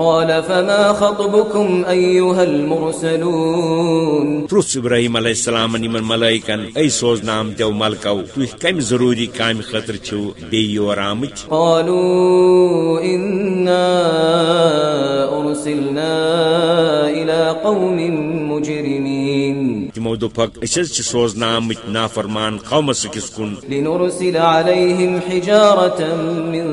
قال فما خطبكم أيها المرسلون پرس ابراہیم علیہ السلام یمن ملائکن اے سوزنا آمتو ملکو تھی کم ضروری کام خطر چھو بی یور آمت قالوا إنا أرسلنا إلى قوم مجرمين. تمو دوپک اس سوزنا آمت نافرمان قومس کس کن لنرسل عليهم حجارة من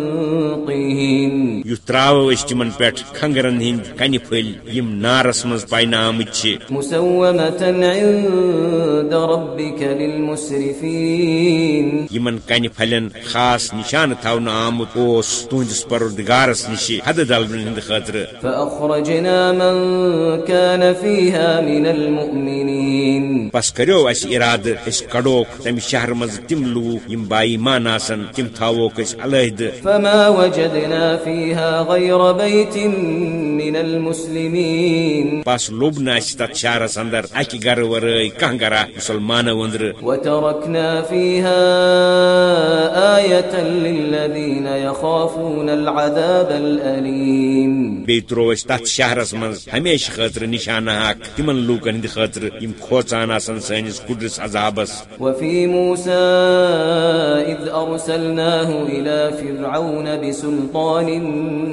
طين یو تراو اس تمن پیٹھ کھنگرن ہند پھل یم نارس مز پائنہ آمت چھ مسومة عند ربك للمسرفين یمن کنہ پھلن خاص نشان تھاون آمت اوس تہندس پروردگارس نش حد دلبن ہند خاطر۔ فأخرجنا من كان فيها من المؤمنين پس کریو اس اراد اس کڑوک تم شہر مز تم لوگ یم بائی مان آسن تم تھاووک اس علیحد فما وجدنا فيها غير بيت من المسلمين پس لوبن اس تت شہرس اندر اکی گر ورٲے کانٛہہ گرا مسلمان اندر وتركنا فيها آية للذين يخافون العذاب الأليم بیٚیہِ ترٛوو أسۍ تتھ شہرس منٛز ہمیشہٕ خٲطرٕ نشانہ اکھ تمن لوٗکن ہٕنٛدِ خٲطرٕ یِم آسان سٲنِس قُدرس عذابس وفي موسى إذ أرسلناه إلى فرعون بسلطان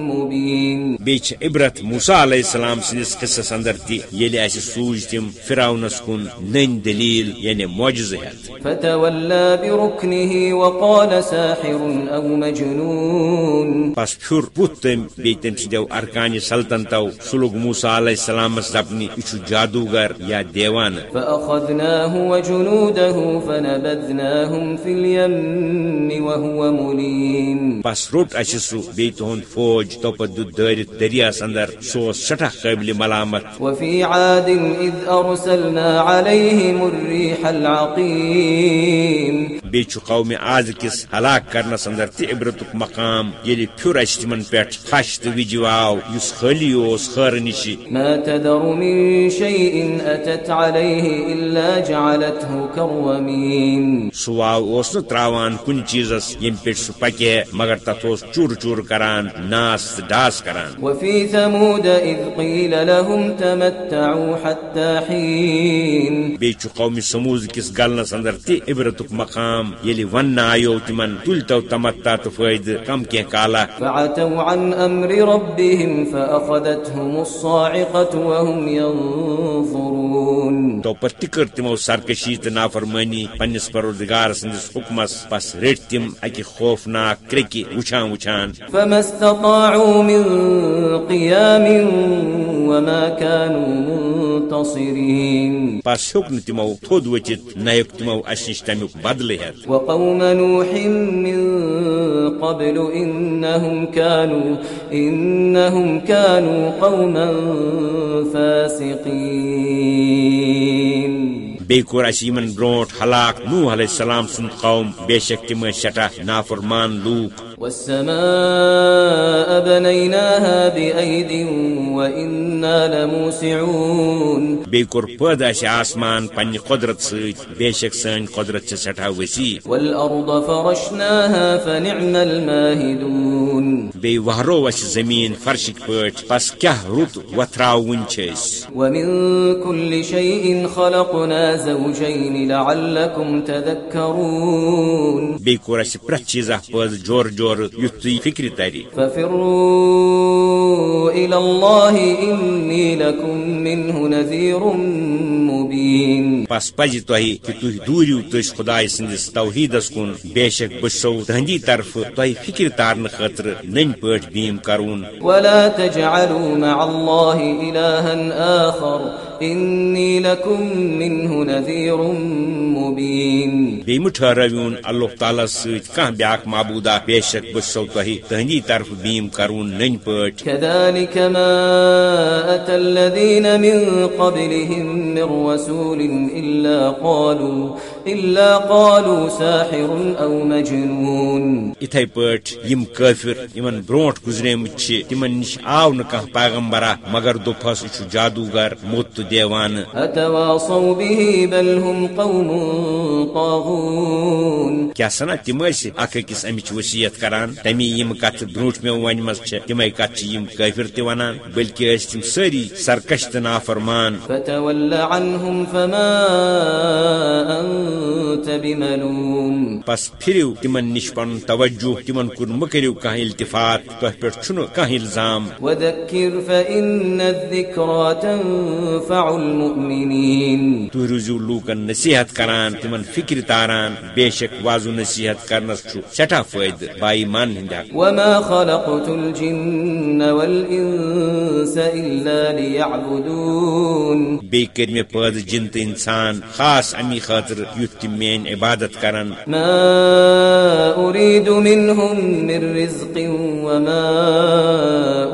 مبين چھِ عبرت موسا علیہ السلام سٕنٛدِس قصس اندر تہِ ییٚلہِ اَسہِ سوٗز تِم فراونس کُن نٔنۍ دلیٖل یعنی معجزٕ ہٮ۪تھ فتولى بركنه وقال ساحر أو مجنون۔ پس پھر بُتھ تٔمۍ بیٚیہِ تٔمۍ سٕنٛدیو ارکانہِ سلطنتو سُہ لوٚگ موسا علیہ السلامس دپنہِ یہِ چھُ جادوگر یا دیوانہٕ فأخذناه وجنوده فنبذناهم في اليم وهو مليم. پس روٹ سُہ بیٚیہِ تُہُند فوج دٲرِتھ دٔریاس اندر سُہ اوس سٮ۪ٹھاہ قٲبلہِ ملامت۔ وفي عاد إذ أرسلنا عليهم الريح العقيم. بیٚیہِ چھُ قومِ آز کِس ہلاک کرنس اندر تہِ عبرتُک مقام ییٚلہِ پھِر اسہِ تِمن پٮ۪ٹھ پھش تہٕ وِجہِ واو یُس خٲلی اوس خٲرٕ نِشہِ ما تذر من شيء أتت عليه إلا جعلته كالرميم سُہ واو اوس تراوان کُنہِ چیٖزس ییٚمہِ پٮ۪ٹھ سُہ پکہِ مگر تتھ اوس چوٗر چوٗر کران ناس ڈاس کران۔ وفي ثمود إذ قيل لهم تمتعوا حتى حين بیٚیہِ چھُ قومہِ سموٗز کِس گلنس اندر تہِ عبرتُک مقام ییٚلہِ وننہٕ آیو تِمن تُلۍ تو تمتا تہٕ فٲیدٕ کم کینٛہہ کالا۔ فعتوا عن أمر ربهم فأخذتهم الصاعقة وهم ينظرون تو تہِ کٔر تِمو سرکشی تہٕ نافرمٲنی پننس پروردگار سٕنٛدِس حُکمس بس رٔٹۍ تِم اکہِ خوفناک کرٛیٚکہِ وٕچھان وٕچھان۔ فما استطاعوا من قيام وما كانوا منتصرين بس ہیوٚک تِمو تھوٚد نہ ہیوٚک تِمو اسہِ نِش تمیُک بدلہٕ وقوم نوح من قبل إنهم كانوا إنهم كانوا قوما فاسقين بیٚیہِ کوٚر اَسہِ ہلاک نوح علیہ السلام سن قوم، بے شک تم سٹھا نافرمان لوک والسماء بنيناها بأيد وإنا لموسعون. پٲدٕ اَسہِ آسمان سۭتۍ بے شک سٲنۍ قۄدرت چھِ سٮ۪ٹھاہ وسیع والأرض فرشناها فنعم الماهدون. وہرو اَسہِ زٔمیٖن فرشٕکۍ پٲٹھۍ بس کیٛاہ رُت وتھراوٕنۍ چھِ أسۍ ومن كل شيء خلقنا زوجين لعلكم تذكرون. بیٚیہِ کوٚر اَسہِ پرٛٮ۪تھ چیٖزا پٲدٕ جورٕ جورٕ یُتھ فِکرِ ترِ ففروا إلى الله إني لكم منه نذير مبين۔ بس پزِ تۄہہِ کہِ تُہۍ دوٗرِو تٔسۍ خۄداے سٕنٛدِس توحیٖدس کُن۔ بے شک بہٕ چھُسو تٕہنٛدی طرفہٕ تۄہہِ فِکرِ تارنہٕ خٲطرٕ نٔنۍ پٲٹھۍ بیٖم کرُن ولا تجعلوا مع الله إلها آخر۔ إني لكم منه نذير مبين. بیٚیہِ مہٕ ٹھہرٲوِوُن اللہ تعالیٰ سۭتۍ کانٛہہ بیاکھ معبوٗدا بے شک بہٕ چھُسو تۄہہِ تٕہنٛدی طرفہٕ بیٖم کرُن نٔنۍ پٲٹھۍ كذلك ما أتى الذين من قبلهم من رسول إلا قالوا إلا قالوا ساحر أو مجنون. اتھے پٲٹھۍ یم کٲفر یمن برونٛٹھ گُزریمٕتۍ چھِ تِمن نِش آو نہٕ کانٛہہ پیغمبرا مگر دوٚپہس یہِ چھُ جادوگر موٚت تہٕ دیوانہٕ کیٛاہ سنا تِم ٲسۍ اکھ أکِس امِچ وصیت کران؟ تمی یم کتھ برونٛٹھ مےٚ ونمژ چھےٚ تِمے کتھ چھِ یم کٲفر تہِ ونان بٔلکہِ ٲسۍ تِم سٲری سرکش تہٕ نافرمان۔ فتول عنهم فما أنت بملوم. پس تِمن نِش پنُن توجہ تِمن کُن مہ کٔرِو کانٛہہ التفات تۄہہِ پٮ۪ٹھ چھُنہٕ کانٛہہ الزام. وذكر فإن الذكرى تنفع المؤمنين. تُہۍ روٗزِو لوٗکن نصیحت کران تِمن فکر تاران بے شک وازو نصیحت کرنس چھُ سٮ۪ٹھاہ فٲیدٕ بائی مان ہٕنٛدِ حق. وما خلقت الجن والإنس إلا ليعبدون. بیٚیہِ کٔرۍ مےٚ پٲدٕ جِن تہٕ اِنسان خاص امی خٲطرٕ یُتھ تِم میٲنۍ عبادت کرن۔ ما أريد منهم من رزق وما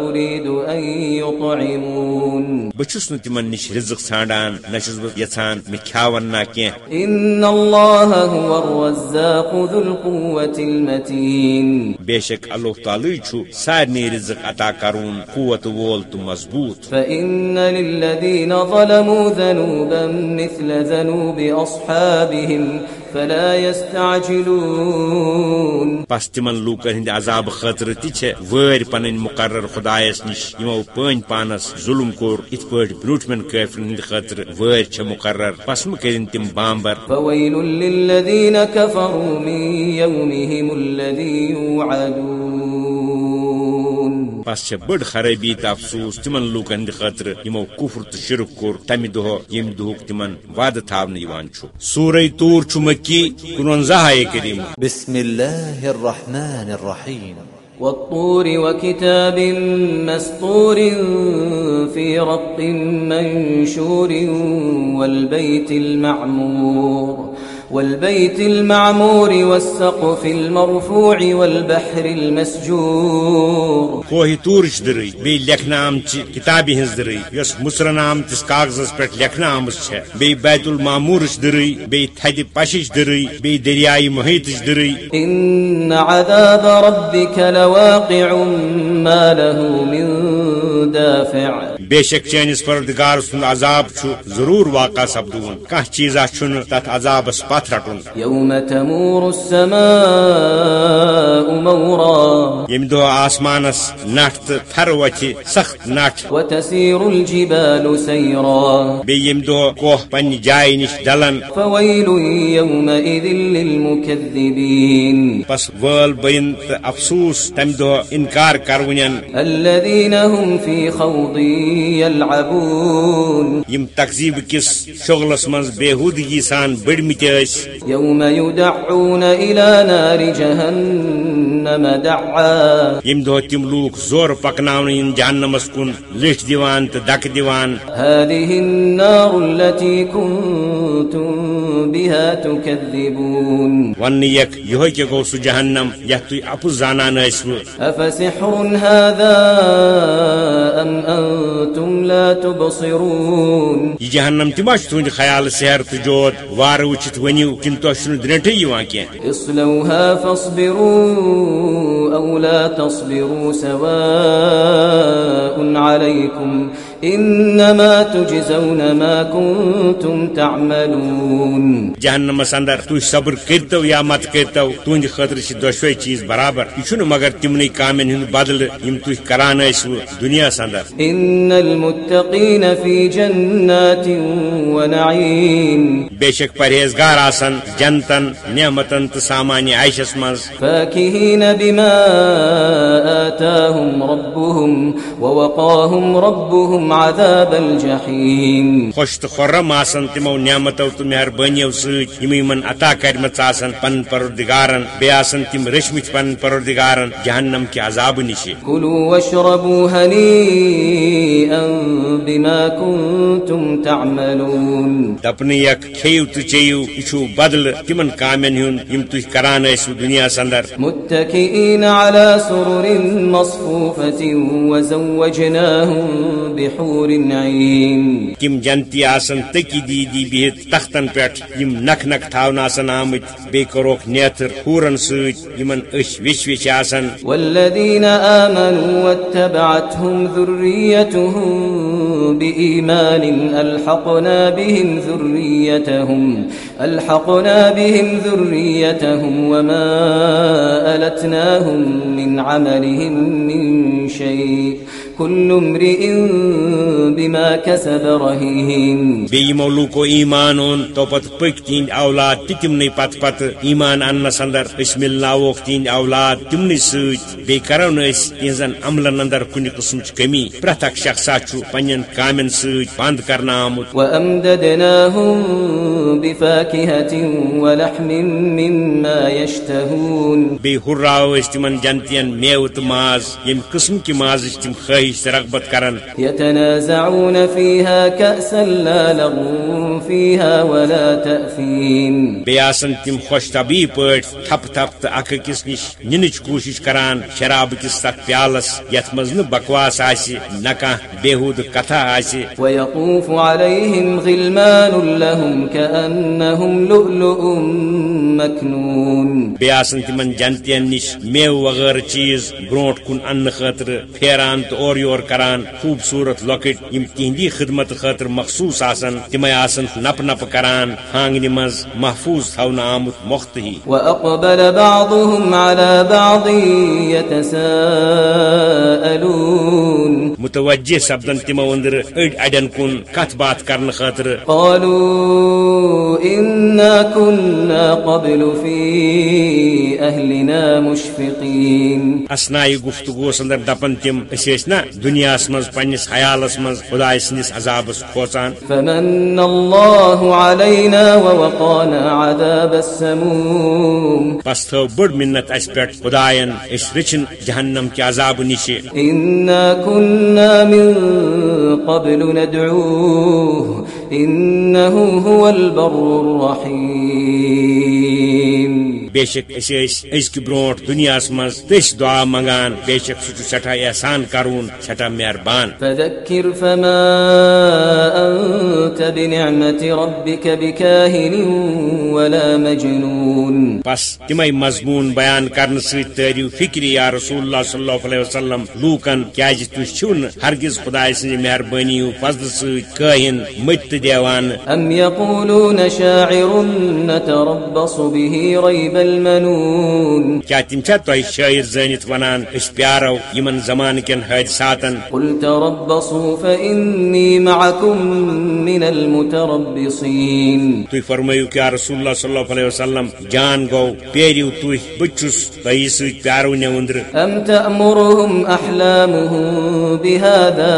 أريد أن يطعمون۔ بہٕ چھُس نہٕ تِمن نِش رِزق ژھانڈان نہ چھُس بہٕ یژھان مےٚ کھیاون نہ کینٛہہ إن الله هو الرزاق ذو القوة المتين بے شک اللہ تعالی چھُ سارنٕے رِزق عطا کرون قوت وول تہٕ مضبوٗط۔ فإن للذين ظلموا ذنوبا مثل ذنوب أصحابهم۔ فلا يستعجلون. پس تمن لوکن ہند عذاب خاطر تہ چھ وٲرۍ پنٕنۍ مقرر خدایس نش. یمو پٲنۍ پانس ظلم کوٚر یتھ پٲٹھۍ برونٹھمٮ۪ن کٲفرن ہند خاطر وٲرۍ چھےٚ مقرر. پس مہ کٔرِن تِم بامبر. فويل للذين كفروا من يومهم الذي يوعدون. پس چھےٚ بٔڑ خرٲبی تہٕ افسوس تمن لوکن ہند خاطر یمو کفر تہٕ شرک کوٚر تمہِ دۄہ ییٚمہِ دۄہُک تمن وعدٕ تھاونہٕ یوان چھُ سورے توٗر چھُ مکی کُنوَنزاہ کریٖم بسم الله الرحمن الرحيم والطور وكتاب مسطور في رق منشور والبيت المعمور۔ والبيت المعمور والسقف المرفوع والبحر المسجور. کوہ تورچ درٕے بیٚیہِ لیکھنہٕ آمژِ کِتابہِ ہٕنٛز درٕے یۄس مُژرن آمتِس کاغذس پٮ۪ٹھ لیکھنہٕ آمٕژ چھےٚ۔ بیٚیہِ بیت الماموٗرٕچ درٕے بیٚیہِ تھدِ پشِچ درٕے بیٚیہِ دریایہِ مہیتٕچ درٕے إن عذاب ربك لواقع ما له من دافع. بے شک چٲنِس پردگار سُنٛد عذاب چھُ ضروٗر واقع سپدوُن کانٛہہ چیٖزا چھُنہٕ تتھ عذابس پتھ رٹُن۔ يوم تمور السماء مورا۔ ییٚمہِ دۄہ آسمانس نٹھ تہٕ تھرٕ وتھِ سخت نٹھ۔ وتسير الجبال سيرا۔ بیٚیہِ ییٚمہِ دۄہ کوہ پننہِ جایہِ نِش ڈلن فويل يومئذ للمكذبين۔ بس وٲل بٔیِن تہٕ افسوٗس تمہِ دۄہ انکار کرونٮ۪ن۔ يلعبون. یِم تقزیٖب کِس شغلس منٛز بےحودگی سان بٔڑمٕتۍ ٲسۍ يوم يدعون إلى نار جهنم دعا۔ ییٚمہِ دۄہ تِم لوٗکھ زورٕ پکناونہٕ یِن جہنمس کُن لِٹھ دِوان تہٕ دکہٕ دِوان هذه النار التي كنتم بها تكذبون۔ جہنم تُہۍ اپُز زانان ٲسوٕ۔ أفسحر هذا أم أنتم لا تبصرون؟ جہنم خیال سیر تہٕ جوت وارٕ وٕچھِتھ ؤنِو کِنہٕ تۄہہِ چھُنہٕ درٛٮ۪نٹھٕے یِوان کینٛہہ۔ اصلوها فاصبروا أو لا تصبروا سواء عليكم إنما تجزون ما كنتم تعملون. جہنمس اندر تُہۍ صبر کٔرتو یا مت کٔرتو تُہنٛدِ خٲطرٕ چھِ دۄشوے چیٖز برابر۔ یہِ چھُنہٕ مگر تِمنٕے کامٮ۪ن ہُنٛد بدلہٕ یِم تُہۍ کران ٲسوٕ دُنیاہس اندر۔ إن المتقين في جنات ونعيم بے شک پرہیزگار آسن جنتن نعمتن تہٕ سامانہِ عیشس منٛز۔ فاكهين بما آتاهم ربهم ووقاهم ربهم عذاب الجحيم. خۄش تہٕ خۄرم آسن تِمو نعمتو تہٕ مہربٲنیو سۭتۍ یِم یِمن عطا کرِمژ آسن پنن پروردگارن بیٚیہِ آسن تِم رٔچھمٕتۍ پنن پروردگارن جہنم کہِ عذابہٕ نِشہِ كلوا واشربوا هنيئا بما كنتم تعملون. دپنہٕ یک کھیٚیِو تہٕ چیٚیِو یہِ چھُ بدلہٕ تِمن کامٮ۪ن ہُنٛد یِم تُہۍ کران ٲسِو دُنیاہس اندر متكئين على سرر مصفوفة وزوجناهم بحور حور عين تم جنتی آسن تکی دی دی بہت تختن پیٹھ یم نکھ نکھ تھاون آسن آمت بی کروک نیتر ہورن سوت یمن اش وش وش آسن۔ والذين آمنوا واتبعتهم ذريتهم بإيمان ألحقنا بهم ذريتهم ألحقنا بهم ذريتهم وما ألتناهم من عملهم من شيء كل امرئ بما كسب رهين. بیمو لوکو ایمان اون تو پت پک تین اولاد تہ تمن پت پت. ایمان انس اندر اس ملناوک تین اولاد تمن ست بی کرو نس تہذن عملن اندر کن قسم کمی پرت اک شخصا چھ پنن کامن ست بند کرنا آمت وأمددناهم بفاكهة ولحم مما يشتهون. بی ہراو اس تمن جنتین میو تو ماز. یم قسم کی ماز تم خواہش تہ رغبت کرن۔ يتنازعون فيها كأسا لا لغو فيها ولا تأثيم بی آسن تم خوش طبی پٹ تھپ تھپ تو اکھ کس نش ننچ کوشش کران شراب کس تک پیالس یت مز بکواس آسی نہ کانٛہہ بےحود کتھا آسی ويطوف عليهم غلمان لهم كأنهم لؤلؤ مكنون۔ بی آسن تمن جنتین نش میو وغیرہ چیز برونٹ کن ان خاطر پھیران تو اور یور کران خوبصورت لۄکٕٹۍ یم تہندی خدمت خاطر مخصوص آسن تمے آسن نپ نپ کران ہانگنہ مز محفوظ تھونہ آمت مختہی وأقبل بعضهم على بعض يتساءلون متوجہ سپدن تمو اندر اڑ اڑین کن کت بات کرنے خاطر۔ قالوا إنا كنا قبل في أهلنا مشفقين. اسنائی گفتگوس اندر دپن تم اس نا دنیا مز پنس حیالس مز خدا سندس عذابس کھوچان فمن الله علينا ووقانا عذاب السموم. بس تھو بڑ منت اس پہ خدائن اس رچن جہنم کے عذاب نش إنا كنا كنا من قبل ندعوه إنه هو البر الرحيم. بے شک اس ازک برونٹ دنیا مز تس دعا منگان بے شک سہ سٹھا احسان کرون سٹھا مہربان۔ فذكر فما أنت بنعمة ربك بكاهن ولا مجنون۔ بس تمے مضمون بیان کرنے ست تریو فکری یا رسول اللہ صلی اللہ علیہ وسلم لوکن تھی چھن؟ ہرگز خدا سن مہربانی و فضل کاہن مت دیوان۔ أم يقولون شاعر نتربص به ريب المنون. کیا تم چھا تہ شاعر زانت ونان اس پیارو یمن زمان کن حادثاتن؟ قل تربصوا فإني معكم من المتربصين. تھی فرمائیو کہ رسول اللہ صلی اللہ علیہ وسلم جان گو پیریو تھی بچس تہ ست پیارو نے اندر أم تأمرهم أحلامهم بهذا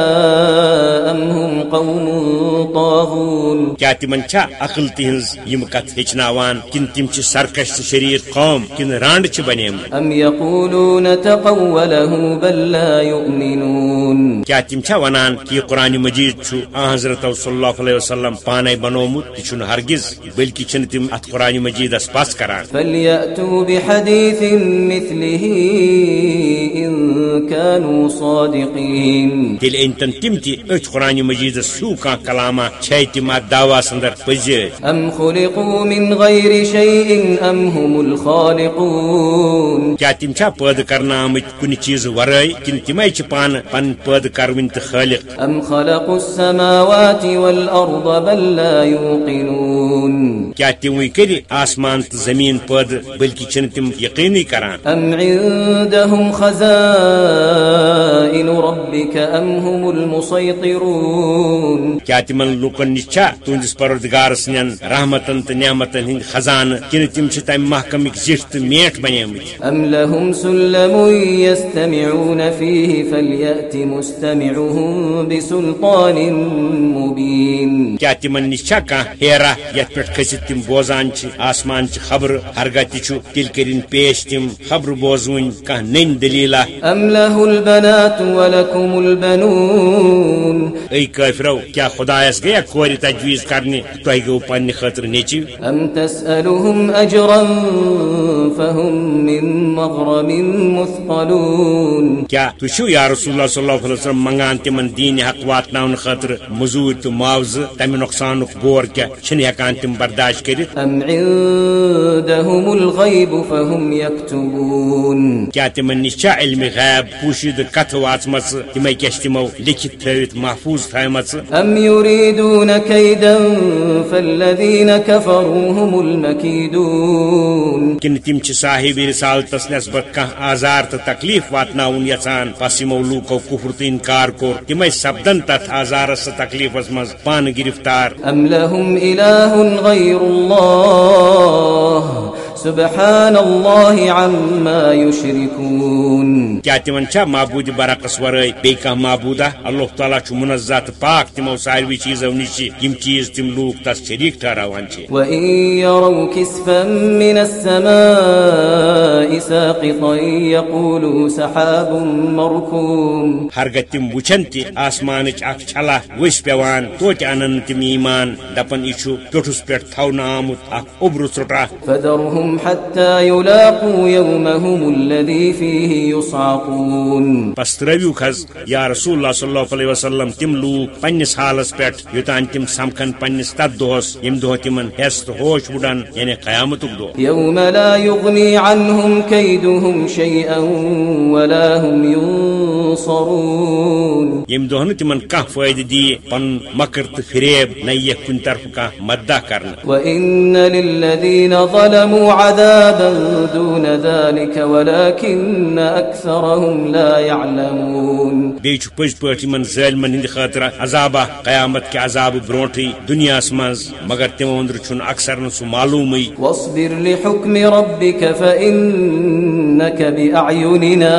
أم هم قوم طاغون. کیا تمن چھا عقل تہذ یم کت ہچناوان کن تم چھ سرکش تہ شریر قوم کن رانڈ چھ بنیم أم يقولون تقوله بل لا يؤمنون کیا تم چھا ونان کہ یہ قرآن مجید چھو؟ آ حضرت صلی اللہ علیہ وسلم پانے بنومت یہ چھن ہرگز بلکہ چھن تم ات قرآن مجید اس پاس کران۔ فليأتوا بحديث مثله إن كانوا صادقين. تیل انتن تم تی ات قرآن مجید سو کان کلاما چھے تم ات دعوا سندر پزیر أم خلقوا من غير شيء أم هم الخالقون کیا تم چھا پید کرنا آمت کن چیز ورائے کن تمے چھ پان پن پید کرون تو خالق أم خلقوا السماوات والأرض بل لا يوقنون کیا تموی کری آسمان تو زمین پید بلکہ چھن تم یقینی کران أم عندهم خزائن ربك أم هم المسيطرون کیا تمن لوکن نش چھا تہندس پروردگار سن رحمتن تو نعمتن ہند خزانہ کن تم چھ تم محکمک زٹھ تو میٹھ بنیمت أم لهم سلم يستمعون فيه فليأت مستمعهم بسلطان مبين کیا تمن نش چھا کان ہیرا یت پہ کھست تم بوزان آسمان چ خبر ہرگاہ تہ تیل کرن پیش تم خبر بوزون کھانا نن دلیلہ؟ ام له البنات ولكم البنون اے کافرو کیا خدایس گیا کور تجویز کرنے تہ گو پنہ خاطر نیچو ام تسألهم اجرا فهم من مغرم مثقلون کیا تشو یا رسول اللہ صلی اللہ علیہ وسلم منگان تمن دین حق واتناون خاطر مزور تو معاوضہ تمہ نقصان بور کیا چھن ہکان تم برداشت کرت ام عندهم الغیب فهم یکتبون کیا تمن نش چھا علم غیب پوشید کتھ واچم تمے کیش تمو لکھت تھوت محفوظ تھائم ام يريدون كيدا فالذين كفروا هم المكيدون کن تم چھ صاحب رسالتس نسبت کان آزار تو تکلیف واتناون یژان پس یمو لوکو کفر تو انکار کور تمے سبدن تتھ آزارس تکلیفس مز پان گرفتار ام لهم اله غير الله سبحان الله عما يشركون کیا تمن چھا معبود برعکس ورائے بی کھانا معبودہ؟ اللہ تعالیٰ چھ منزات پاک تمو ساروی چیزو نش یم چیز تم لوگ تس شریک ٹھہراوان چھ من السماء ساقطا يقولوا سحاب مركوم. ہرگہ تم وچھن تہ آسمان اخ چھلا وس پیوان توتہ انن تم ایمان دپن یہ پیٹھس پہ تھونا آمت اخ اوبر فذرهم حتى يلاقوا يومهم الذي فيه يصعقون. یا رسول اللہ صلی اللہ علیہ وسلم تم لوگ پنس حالس پہ یوتان تم سمکھن پنس تر دہس یم دہ تمن تو ہوش وڈان یعنی قیامت دہ يوم لا يغني عنهم كيدهم شيئا ولا هم ينصرون یم دہ تمن کھانا فائدہ دی پن مکر تو فریب نہ یہ کن طرف کھانا مدہ کرنا وإن للذين ظلموا عذابا دون ذلك ولكن أكثرهم لا يعلمون. ظالمن ہند خاطر عذابہ قیامت کے عذاب بروٹھی دنیا مز مگر تمو اندر چھ اکثر سہ معلوم واصبر لحكم ربك فإنك بأعيننا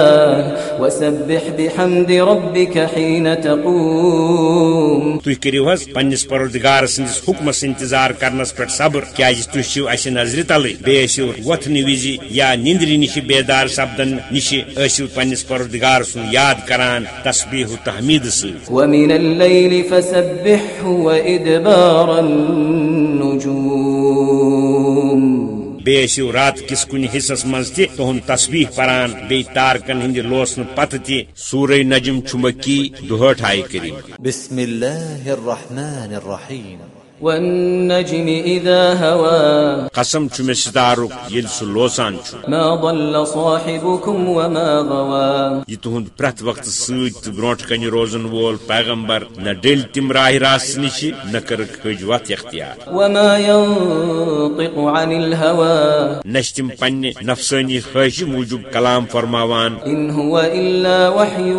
وسبح بحمد ربك حين تقوم. کرو حض پنس پروردگار سندس حکمس انتظار کرنس پہ صبر کیاز تھی چھو اس نظر تل بیسو وتھن وز یا نندر نش بیدار سپدن نش ٲسِو پنس پروردگار سن یاد کران تسبیح و تحمید ست ومن الليل فسبحه وإدبار النجوم۔ بیسو رات کس کن حصس مز تہ تہن تسبیح پران بی تارکن ہند لوسن پتہ تہ سورہ نجم چھ مکی دہٹ آئے کریم۔ بسم اللہ الرحمن الرحیم۔ والنجم إذا هوى. قسم چھ مے ستارک یل سہ لوسان چھ ما ضل صاحبكم وما غوى. یہ تہند پرت وقت ست برونٹ کن روزن وول پیغمبر نہ ڈل تم راہ راست نش نہ کر کھج وت اختیار. وما ينطق عن الهوى. نش تم پنہ نفسانی خواہش موجود کلام فرماوان. إن هو إلا وحي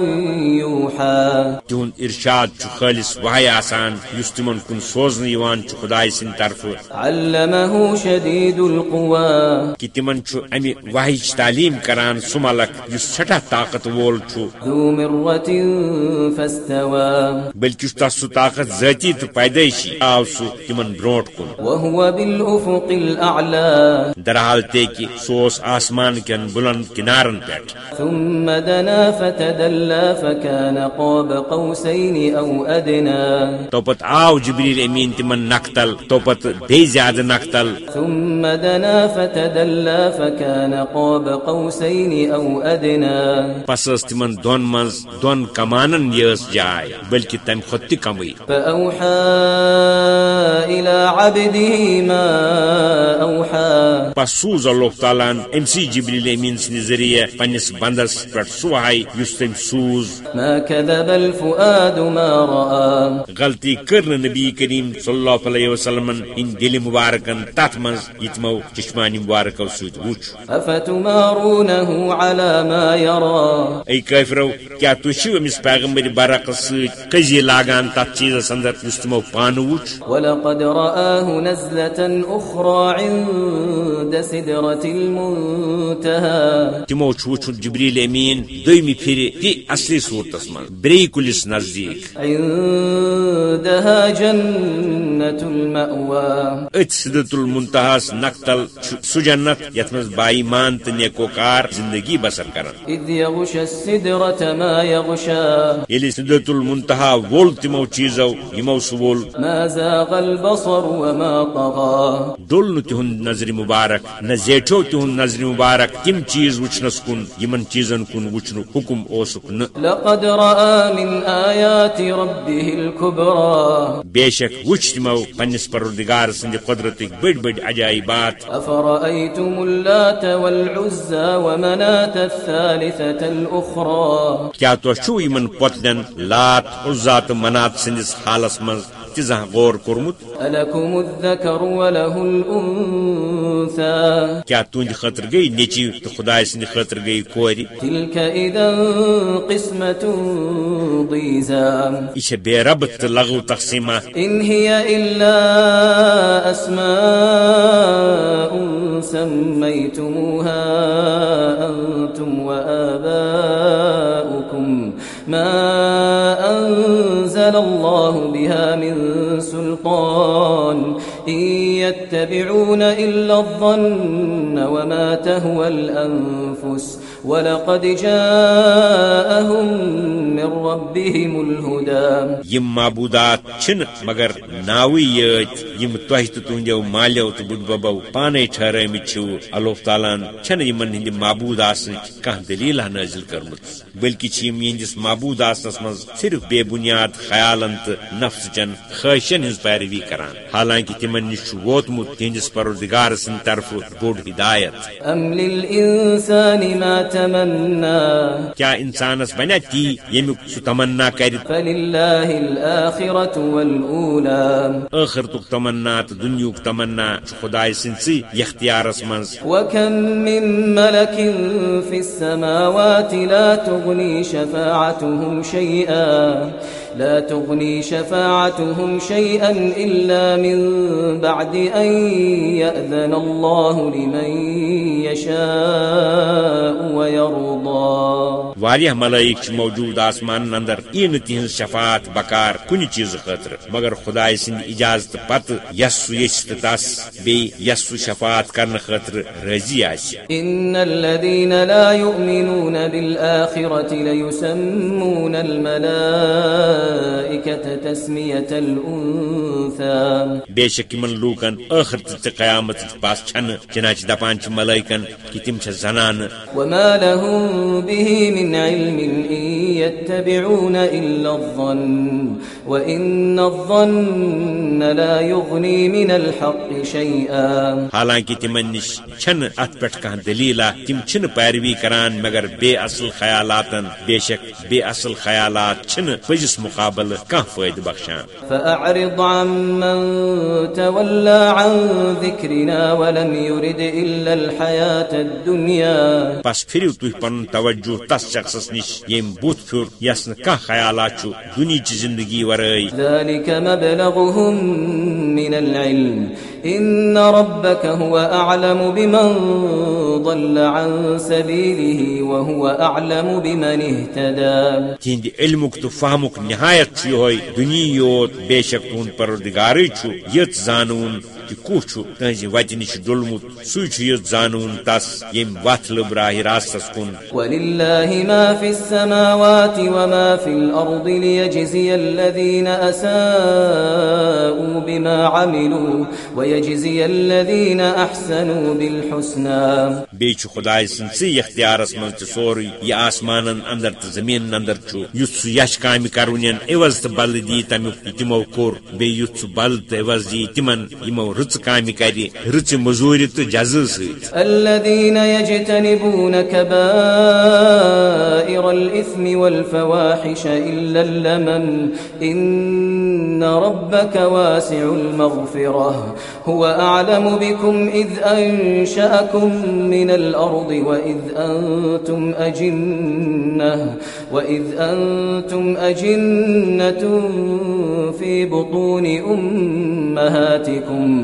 يوحى. تہند ارشاد چھ خالص وحی آسان یس تمن کن سوزن یوان چھ سن طرف علمه کہ تمن چھ امی وحی تعلیم کران سہ ملک یس سٹھا طاقت وول چھ۔ ذو مرة فاستوى. بلکہ تس طاقت ذاتی تو پیدائشی آو سہ تمن بروٹ کن۔ وهو درحال تے کہ سوس آسمان کن بلند کنارن پہ ثم دنا فتدلى فكان قاب قوسين أو أدنى. تو پت آو جبریل امین تمن نقتل تو پت بی زیادہ نقتل۔ ثم دنا فتدلى فكان قاب قوسين أو أدنى پس ٲس تمن دون منز دون کمانن یہ ٲس جاے بلکہ تم خود تہ کمٕے فأوحى إلى عبده ما أوحى پس سوز اللہ تعالیٰ ام سی جبریل امین سند ذریعہ پنس بندس سہ وحی یس تم سوز۔ ما كذب الفؤاد ما رأى غلطی کر نہ نبی کریم صلی اللہ علیہ وسلم ان دل مبارکن تت مز یتمو چشمانی مبارکو سۭتۍ وچھ أفتمارونه على ما يرى اے کافرو کیا تھی چھو امس پیغمبر سۭتۍ کزی لاگان تتھ چیزس اندر یس تمو پانہٕ وچھ ولقد رآه نزلة أخرى عند سدرة المنتهى. تمو چھ وچھن جبریل امین دویمہ پھر تی اصلی صورتس من. بری کلس نزدیک عندها جنة المأوى ات سدت المنتہاس نقتل سو جنت یت مز بائی مان تو نیکوکار زندگی بسر کرن إذ يغشى السدرة ما يغشى. سدت المنتہا وول تمو چیزو یمو سو وول ما زاغ البصر وما طغى. دول نو تہند نظر مبارک نہ زیٹھو تہند نظر مبارک تم چیز وچنس کن یمن چیزن کن وچن حکم اوسک نہ لقد رأى من آيات ربه الكبرى. بے شک وچ تمو پنس پروردگار سند قدرتک بڑ بڑ عجائبات أفرأيتم اللات والعزى ومناة الثالثة الأخرى؟ کیا تو چھو یمن پتلن لات عزا تہ منات سندس حالس من تزہ غور کورمت ألكم الذكر وله الأنثى. کیا تہند خاطر گئی؟ نیچی تو خدائے سند خاطر گئی کوری؟ تلك بے رب تو لغو تقسیمہ. إن هي إلا أسماء سميتموها أنتم وآباؤكم. ما أنزل الله بها من سلطان إن يتبعون إلا الظن وما تهوى الأنفس ولقد جاءهم من ربهم الهدى یم معبودات چھن مگر ناوی یت یم تہ تو تہندو مالیو تو بڈ ببو پانے ٹھہرمت چھو، اللہ تعالیٰ چھن یمن ہند معبود آسن کان دلیل نازل کرمت بلکہ یہندس معبود آسنس من صرف بے بنیاد خیالن تو نفس چن خواہشن ہز پیروی کران۔ حالانکہ تمن نش ووتمت تہندس پروردگار سن طرف بوڑ ہدایت۔ کیا انسانس بنیا تی یمیک سہ تمنا کر ٲخرتُک تمنا تو دنیوک تمنا خدائے سنسی اختیارس منز وكم من ملك في السماوات لا تغني شفاعتهم شيئا لا تغني شفاعتهم شيئا إلا من بعد أن يأذن الله لمن يشاء ويرضى. واریاہ ملائک چھ موجود آسمان اندر ای نہ تہذ شفاعت بکار کن چیز خاطر مگر خدائے سند اجازت پتہ یس یچ تو تس بی یس سہ شفاعت کرنے خاطر راضی آسہ إن الذين لا يؤمنون بالآخرة ليسمون الملائكة. تسمية الأنثى بے شک یمن لوکن ٲخر تہ قیامت پاس چھن چنانچہ دپان چھ ملائکن کہ تم چھ زنان۔ وما لهم به من علم إن يتبعون إلا الظن وإن الظن لا يغني من الحق شيئا حالانکہ تمن نش چھن ات پہ کھانا دلیلا تم چھن پیروی کران مگر بے اصل خیالاتن بے شک بے اصل خیالات چھن پزس مقابل کان فائدہ بخشان فأعرض عمن تولى عن ذكرنا ولم يرد إلا الحياة الدنيا. پس پھرو تھی پن توجہ تس شخصس نش یم بت پھر یس نہ کان خیالات چھو دنیچ زندگی ورٲے۔ ذلك مبلغهم من العلم إن ربك هو أعلم بمن ضل عن سبيله وهو أعلم بمن اهتدى. تند علمك تفهمك نهاية نہایت چھ بيشك تون پردگاري چو شک زانون کہ کھ تہذ وتہ نش ڈولمت سہ زانون تس یم وت لب راہ راستس کن بیچ خدائے سنسی اختیارس من تہ سوری یہ آسمان اندر تو زمین اندر یت سہ یش کامہ کرون عوض تو بل دی تمیک تمو کور بی یت سہ بل تو عوض دی تمن یمو رچ کامہ کر رچ مزور تو جزا ست إن ربك واسع المغفرة، هو أعلم بكم إذ أنشأكم من الأرض وإذ أنتم أجنة وإذ أنتم أجنة في بطون أمهاتكم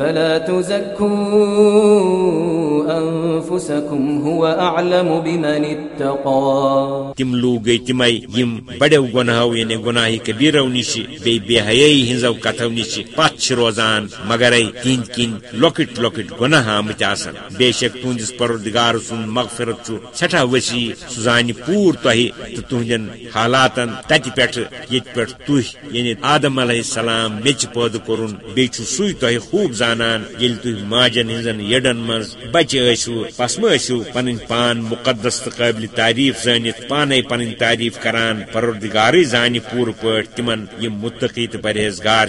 فلا تزكوا أنفسكم هو أعلم بمن اتقى. تم لوگ گئی تمے یم بڑو گناہو یعنی گناہ کبیرو نش بی بے حیائی ہنزو کتو نش پت روزان مگر کن کن لکٹ لکٹ گناہ آمت آسان بے شک تہندس پردگار سن مغفرت چھ سٹھا وسیع سہ زان پور تہ تو تہندین حالاتن تت پہ یت پہ تہ یعنی آدم علیہ السلام میچ پید کورن بیچ سوی تہ خوب زان زانان یل تہ ماجن ہنزن یڈن مز بچہ ٲسو پس ما ٲسو پن پان مقدس تو قابل تعریف زانت پانے پن تعریف کران پروردگار زان پور پہ تمن یم متقی تو پرہیزگار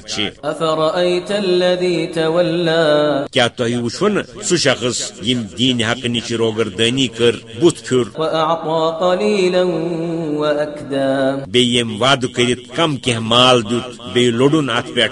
کیا تہ وچھن سہ شخص یم دین حق نش روگردانی کر بت پھر۔ بیم وعدہ کرت کم کی مال دت بی لوڈن ات پہ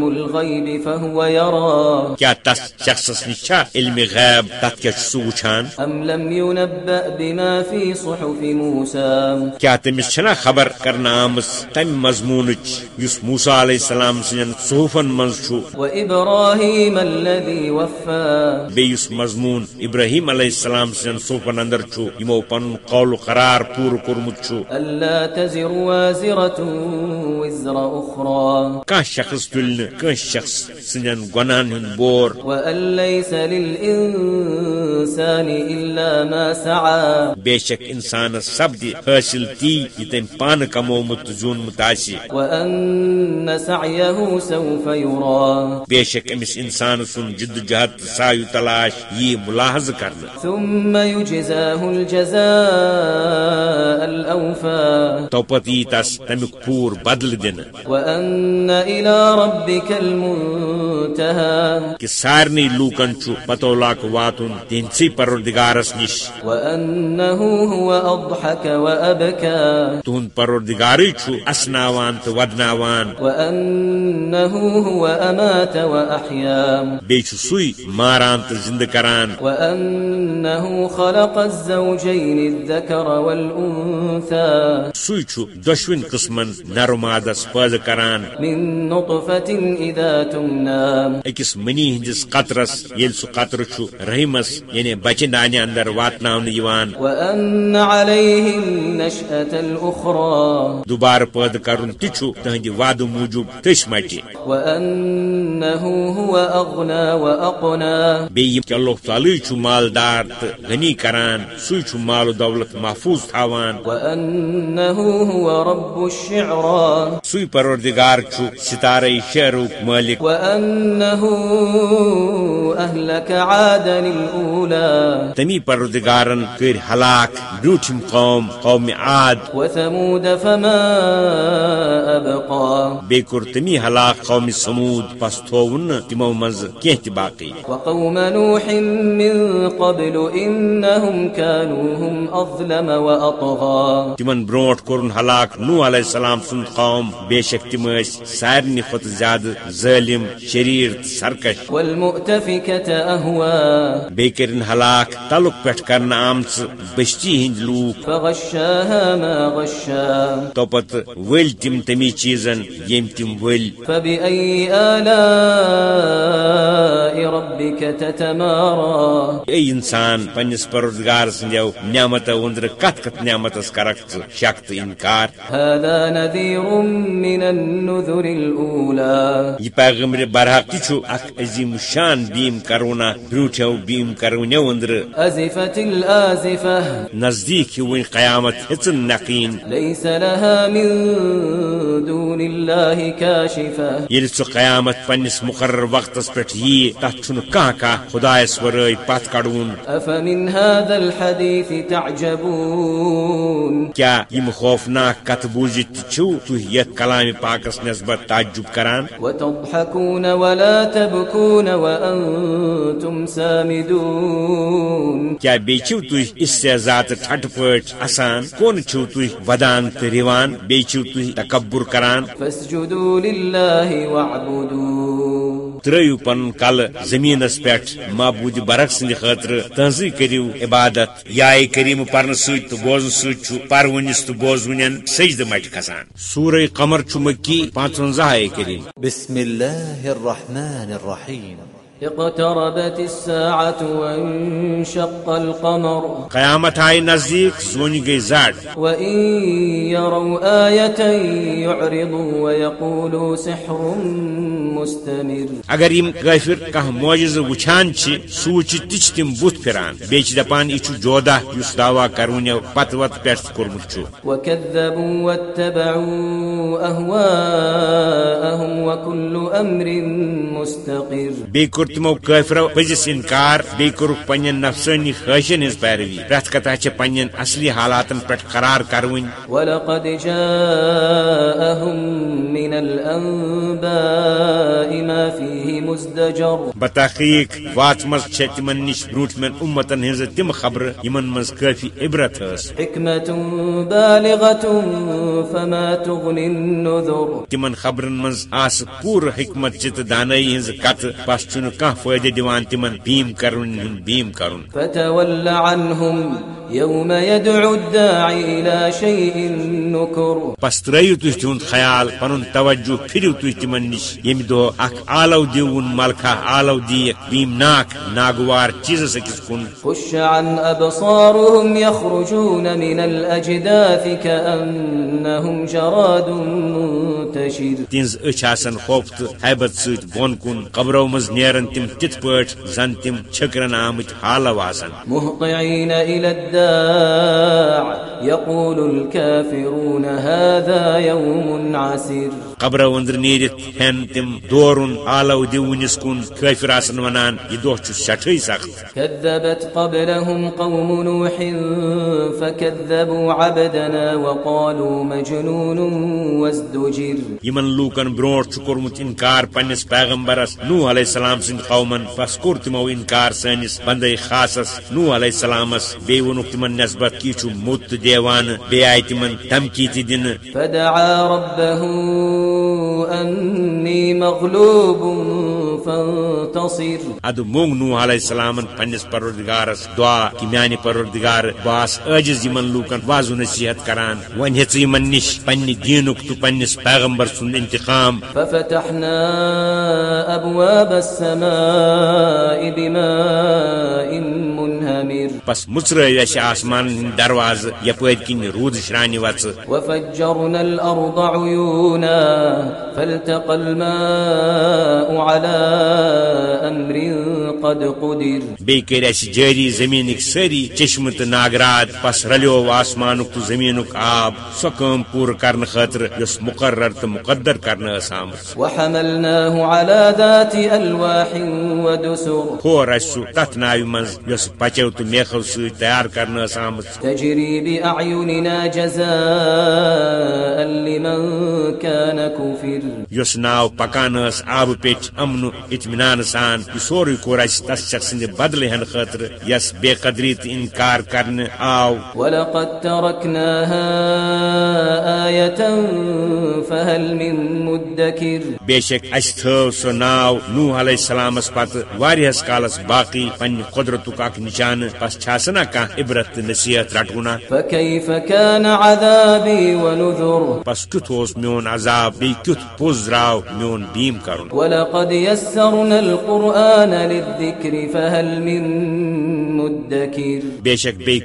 علم الغيب فهو يرى کیا تس شخصس نش علم غیب تت کیا سہ وچھان أم لم ينبأ بما في صحف موسى کیا تمس چھنا خبر کرنا آمس تم مضمون اس موسا علیہ السلام سن صحفن مز چھ وإبراهيم الذي وفى بیس مضمون ابراہیم علیہ السلام سن صحفن اندر چھ یمو پن قول قرار پور کورمت چھ ألا تزر وازرة وزر أخرى کان شخص تل کان شخص سن گناہن ہند بور؟ وأن ليس للإنسان إلا ما سعى۔ بے شک انسان سپدِ حاصل تی یہ تم پان کمومت زونمت آسی وأن سعيه سوف يرى۔ امس انسان سن جد جہد سایو تلاش یہ ملاحظ کرنا۔ ثم يجزاه الجزاء الأوفى۔ توپت یہ تس تمیک پور بدل دن وأن إلى ربك المنتهى. کہ سارنی لوکن چھ پتولاک واتن تہنسی پروردگارس نش. وأنه هو اسناوان تو ودناوان. وأنه هو بیچ سوی ماران تو زندہ کران. وأنه خلق الزوجين الذكر سوی چھ دشوین قسمن نرمادس پید کران. من إذا تمنى. اکس منی ہندس قطرس یل سہ قطر چھ رحمس یعنی بچہ دانہ اندر واتناون یوان وأن عليه النشأة الأخرى. دوبارہ پید کرن تہ چھ تہندِ وعدٕ موجوب تش وأنه هو أغنى وأقنى. بیٚیہِ کہ اللہ تعالی چھ مالدار غنی کران سُے چھ مال و دولت محفوظ تھاوان. وأنه هو رب الشعرى. سُے پروردگار چھ ستارے شہرُک مالک. وأنه أهلك عادا الأولى. تمی پروردگارن کر ہلاک برونٹھم قوم قوم عاد. وثمود فما أبقى. بیٚیہِ کوٚر تمی ہلاک قوم سمود پس تھوون نہٕ تمو منٛز کینٛہہ تہِ باقی. وقوم نوح من قبل إنهم كانوا هم أظلم وأطغى. تمن برونٹ کورن ہلاک نو علیہ السلام سن قوم بے شک تم ٲسۍ سارنٕے کھۄتہٕ ظٲلم شریٖر سرکش. کٔرِن ہلاک تلُک پٮ۪ٹھ کرنہٕ آمژٕ بستی ما غشا. توپت ؤلۍ تِم تمی چیٖزن ییٚمۍ تِم تتمارى. اے انسان پننس پروردگار سندیو نعمتو أندر کت کت نعمتس کرک شک انکار. هذا نذير من النذر الأولى. یہ پیغمبر برحق تہ چھُ اکھ عظیم شان بیم کرونا برٛوٗٹھیو بیم کرونیو أندر أزفت الآزفة نزدیک وۄنۍ قیامت ہیژن نقین ليس لها من دون الله كاشفة ییٚلہِ سُہ قیامت پننس مقرر وقتس پٮ۪ٹھ یی تتھ چھُنہٕ کانٛہہ کانٛہہ خدایس ورٲے پتھ کڑوُن أفمن هذا الحديث تعجبون کیا یم خوفناک تہِ چھِو تُہۍ یتھ کلامِ پاکس نسبت تعجب کران وتضحكون ولا تبكون وأنتم سامدون. کیا بیٚیہِ چھِو تُہۍ استعزات ٹھٹہٕ پٲٹھۍ اسان کون چھِو تُہۍ ودان تہٕ رِوان بیٚیہِ چھِو تُہۍ تکبُر کران؟ فاسجدوا لله واعبدوا ترو پن کل زمینس پہ محبود برق سند خاطر تہذی کرو عبادت۔ یا کریم پرن ست بوزن ست پرونس تو بوزون سجد مٹ کھسان۔ سورہ قمر مکی پانچونزہ کریم۔ بسم الله الرحمن الرحيم اقتربت الساعة وانشق القمر. قیامت آئی نزدیک زون گئی زڑ وإن يروا آية يعرضوا ويقولوا سحر مستمر. اگر یم کافر کھانا معجز وچھان چھ سوچ تچ تم بت پھران. بیچ دپان یہ جودا اس دعوی کرون پت وت پہ کورمت چھ۔ وكذبوا واتبعوا أهواءهم وكل أمر مستقر. بی کور تمو کافرو پزس انکار بی کور پنن نفسانی خواہشن ہز پیروی۔ پرت کتا چھ پنن اصلی حالاتن پٹ قرار کرون ولقد جاءهم من الأنباء ما فيه مزدجر۔ بتحقیق وات مز چھ تمن نش بروٹ من امتن ہز تم خبر یمن مز کافی عبرت فما تغني النذر۔ تمن خبرن مز آس پور حکمت چت دانائی ہز کت پس چھ کھانا فائدہ دیوان تمن بیم کرن بیم کرن۔ فتول عنهم يوم يدعو الداعي إلى شيء نكر. پس ترٲیِو تُہۍ تِہُنٛد خیال پنُن توجہ پھِرِو تُہۍ تِمن نِش ییٚمہِ دۄہ اکھ آلو دیوُن ملکھا آلو دِیکھ بیٖم ناک ناگوار چیٖزس أکِس کُن. خش عن أبصارهم يخرجون من الأجداث كأنهم جراد منتشر. تِہنٛز أچھ آسن خوف تہٕ حیبت سۭتۍ بۄن کُن. قبرو منٛز نیرن تِم تِتھ پٲٹھۍ زن تِم چھٔکرن آمٕتۍ حالو آسن مهطعين إلى يقول الكافرون هذا يوم عسير. قبرو أنٛدر نیٖرِتھ ہٮ۪ن تِم دورُن آلو دِوُنِس کُن کٲفِر آسن ونان چھُ سٮ۪ٹھٕے سخت. كذبت قبلهم قوم نوح فكذبوا عبدنا وقالوا مجنون وازدجر. یمن لوکن برونٹ چھ کورمت انکار پنس پیغمبرس نوح علیہ السلام سند قومن پس کور تمو انکار سانس بندے خاصس نوح علیہ السلامس بی ونک تمن نسبت کی چھ مت دیوان بی آئی تمن دھمکی تہ دن۔ فدعا ربه انی مغلوب فانتصر. اد مونگ نوح علیہ السلام پنس پروردگارس دعا کہ میانہ پروردگار باس عاجز یمن لوکن واض و نصیحت کران. ون ہیچ یمن نش پنہ دینک تو پنس پیغمبر سند انتقام. ففتحنا أبواب السماء بماء منهمر. پس مچر اس آسمان درواز یپر کن رود شرانہ وچ. وفجرنا الأرض عيونا فالتقى الماء على أمر قد قدر. بی کر اس جاری زمینک ساری چشم تو ناگراد پس رلیو آسمانک تو زمینک آب سو کام پور کرن خاطر یس مقرر تو مقدر کرنا اس آمت وحملناه على ذات ألواح ودسر. کھور اس سو تتھ ناوی منز یس پچو تو میخو سی تیار کرنا اس آمت تجري بأعيننا جزاء لمن كان كفر یس ناو پکان اس آب پیچ امن اطمینان سان یہ سوری کور اس تس شخص سند بدلے ہن خاطر یس بے قدری تو انکار کرن آو۔ ولقد تركناها آية فهل من مدكر۔ بے شک اس تھو سو ناو نوح علیہ السلام اس پت واریہس کالس باقی پن قدرتک اک نشان پس چھاسنا کان عبرت نصیحت رٹونا۔ فكيف كان عذابي ونذر۔ پس کیُتھ اوس میون عذاب بیٚیہِ کیُتھ پوٚز درٛاو میون بیٖم کرُن۔ ولقد يسرنا القرآن للذكر فهل من مدكر؟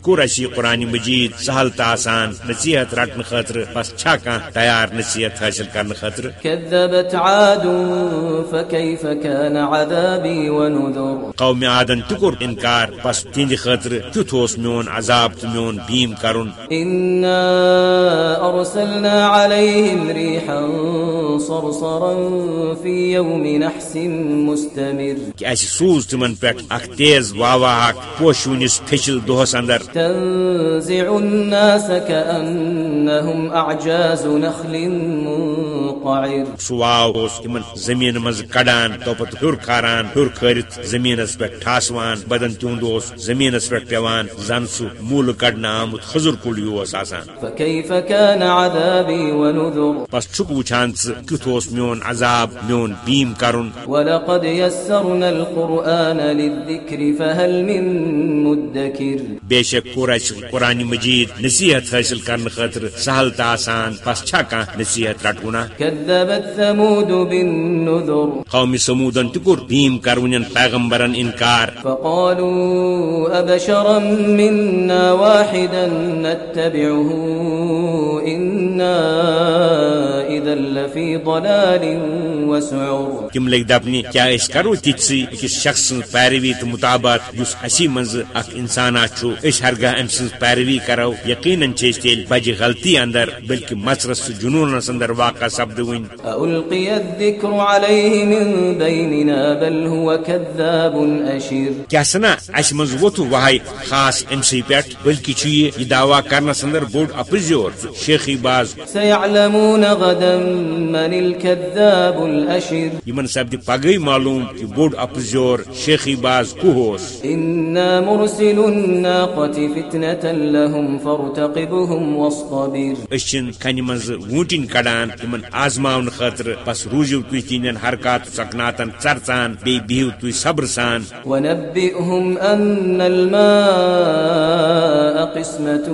کوٚر اَسہِ یہِ قرآن مجیٖد سہل تہٕ آسان نصیحت رٹنہٕ خٲطرٕ بس چھا کانٛہہ تیار نصیحت حٲصِل کرنہٕ خٲطرٕ كذبت عاد فكيف كان عذابي ونذر؟ قوم عادن تہِ کوٚر انکار بس تہنٛدِ خٲطرٕ کیُتھ اوس میون عذاب تہٕ میون بیٖم کرُن۔ إنا أرسلنا عليهم ريحا صرصرا في يوم نحس مستمر. کہ اَسہِ سوٗز تِمن پٮ۪ٹھ اکھ تیز واوا اکھ پوشونس پھچل دہس اندر۔ تنزع الناس كأنهم أعجاز نخل منقعر سو واو تم زمین مز کڑان توپت ہر کھاران ہر کھرت زمینس پہ ٹھاسوان بدن تہد زمینس پہ پیوان زن مول کڑنا آمت خزر کل ہیو آسان۔ فكيف كان عذابي ونذر؟ پس چھک وچھان اوس میون عذاب میون بیم کرن؟ ولقد يسرنا القرآن للذكر فهل من مدكر۔ بے شک اس قرآن مجید نصیحت حاصل کرنے خاطر سہل تو آسان پس چھا کانٛہہ نصیحت رٹونا؟ كذبت ثمود بالنذر. قومی سمودن تہ کور بیم کرونین پیغمبرن انکار. فقالوا أبشرا منا واحدا نتبعه إنا إذا لفي ضلال وسعر تم لگ دپنی کیا تتسی اکس شخص سن پیروی تو مطابات اس اسی منز اخ انسان چھو اس ہرگاہ ام سن پیروی کرو یقیناً چیز تیل بجہ غلطی اندر بلکہ مچرس جنونس اندر واقع سپدوین ألقي الذكر عليه من بيننا بل هو كذاب أشير۔ کیا سنا اس مز ووتو وہائی خاص ام سی پیٹ بلکہ یہ دعویٰ کرنس اندر بوڑ اپزیور شیخی باز۔ سيعلمون غدا من الكذاب الأشر پگئی معلوم کہ بوڑ اپزیور شیخی باز کوہوس إنا مرسل الناقة فتنة لهم فارتقبهم واصطبر۔ أسن کنہ مز ووٹن کڑان تمن آزماون خاطر بس روزو تھی تہندین حرکات سکناتن ژرژان بی بہو تھی صبر سان۔ ونبئهم أن الماء قسمة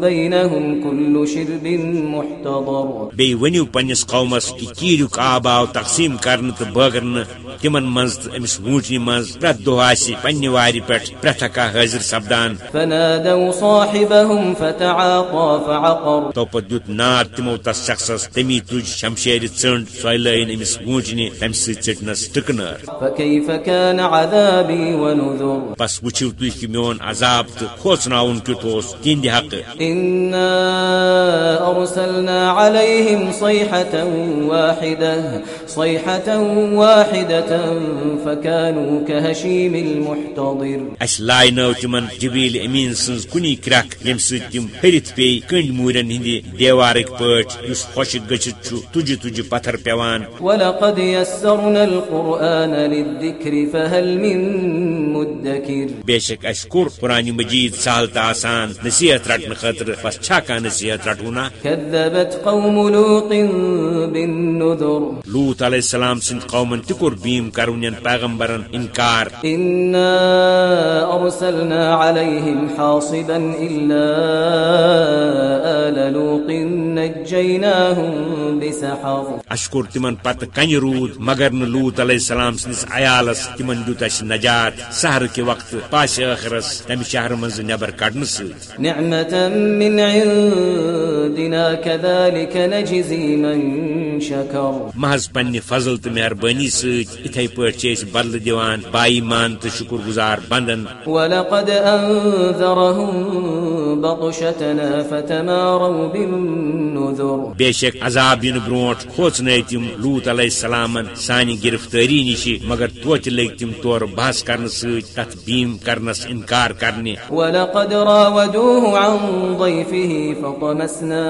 بينهم كل شرب محتضر۔ بی ونیو پنس قومس کہ کیریک آب آو تقسیم کرن تو بٲگرن تمن منز تو امس ووٹنی منز پرٛٮ۪تھ دۄہ آسہِ پننہِ وارِ پٮ۪ٹھ پرٛٮ۪تھ حٲضر سپدان فنادوا صاحبهم فتعاطى فعقر۔ توپت دیت ناد تمو تس شخصس تمی تج شمشیر ژنڈ سۄے لٲین أمِس ووٗنٛچنہِ تمہِ سۭتۍ ژٔٹنس ٹٕکنٲر بس وٕچھِو تُہۍ کہِ میون عذاب تہٕ کھوژناوُن کیُتھ اوس تِہنٛدِ حقہٕ صيحة واحدة صيحة واحدة فكانوا كهشيم المحتضر. اسہِ لاینٲو تِمن جبیٖل أمیٖن سٕنٛز کرٛکھ ییٚمہِ سۭتۍ تِم ہرِتھ پیٚیہِ کٔنڈۍ موٗرٮ۪ن ہٕنٛدِ دیوارٕکۍ پٲٹھۍ یُس خۄشِک گٔژھِتھ چھُ تُجہِ تُجہِ پتھر پیوان ولقد يسرنا القرآن للذكر فهل من مدكر بے شک اسہِ کوٚر قرآنہِ مجیٖد سہل تہٕ آسان نصیحت رٹنہٕ خٲطرٕ بس چھا کانٛہہ نصیحت رٹونا. كذبت قوم لوط بالنذر. لوٗت علیہ السلام سٕنٛدِ قومن تہِ کوٚر بیٖم کرونین پیغمبرن انکار. إنا أرسلنا عليهم حاصبا إلا آل لوط نجيناهم بسحر. اسہِ کوٚر تِمن پتہٕ کنہِ روٗد مگر نہٕ علیہ السلام سٕنٛدِس عیالس تِمن دیُت اسہِ نجات. سہر کہِ وقتہٕ پاسہِ ٲخرس تمہِ شہر من نجزي من شكر. محض پننہِ فضل تہٕ مہربٲنی سۭتۍ اِتھے أسۍ بدلہٕ دِوان بائی مان تہٕ شُکر گُزار بندن۔ ولقد أنذرهم بطشتنا فتماروا بالنذر. بے شک عذاب ین برونٹ کھوژنٲے تِم لوٗت علیہ السلامن سانہِ گرفتٲری نِش مگر توتہِ لٔگۍ تِم تورٕ بحث کرنہٕ سۭتۍ۔ تتھ بیٖم کرنس انکار کرنہِ ولقد راودوه عن ضيفه فطمسنا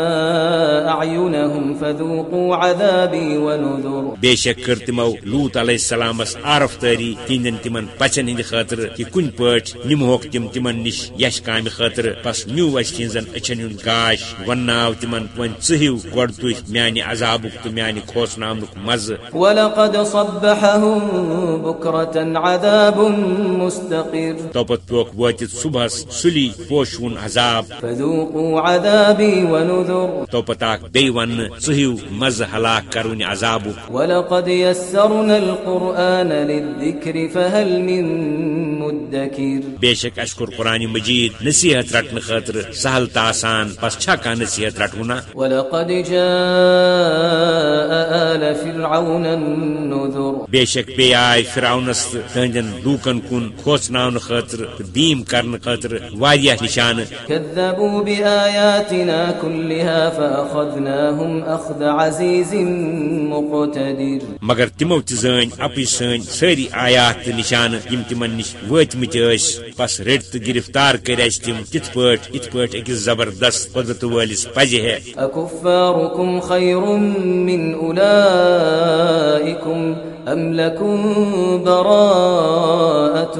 أعينهم فذوقوا عذابي ونذر. بے شک کٔر تِمو لوٗت علیہ السلامس عرفتٲری تہنٛدٮ۪ن تِمن پچن ہٕنٛدِ خٲطرٕ کہِ کُنہِ پٲٹھۍ نِمہوکھ تِم تِمن نِش یش کامہِ خٲطرٕ بس نیوٗ اسہِ تِہنٛزن أچھن ہُنٛد گاش ونناو تِمن وۄنۍ ژٕ ہیو گۄڈٕ تُہۍ میانہِ عذابُک تہٕ میانہِ کھوژناونُک مزٕ۔ ولقد صبحهم بكرة عذاب مستقر توپت پیوکھ وٲتِتھ صبحس سُلی پوشوُن عذاب. فذوقوا عذابي ونذر. وننہٕ ژٕ ہیو مزٕ ہلاک کرونہِ عذابُک ولقد يسرنا القرآن للذكر فهل من مدكر. کوٚر قرآنہِ مجیٖد نصیحت رٹنہٕ خٲطرٕ سہل تہٕ آسان بس چھا کانٛہہ نصیحت رٹونا. ولقد جاء آل فرعون النذر. بے شک بے آئے فرعونس تہندین لوکن کھوچناون خاطر بیم کرن خاطر واریاہ نشان۔ كذبوا بآياتنا كلها فأخذناهم أخذ عزيز مقتدر. مگر تمو تہ زین اپی سن ساری آیات نشان یم تمن نش وتمت پس رٹ تو گرفتار کر اس تم تت پٹ ات پٹ اکس زبردست قدرت والس پزہ ہے۔ خير من براءة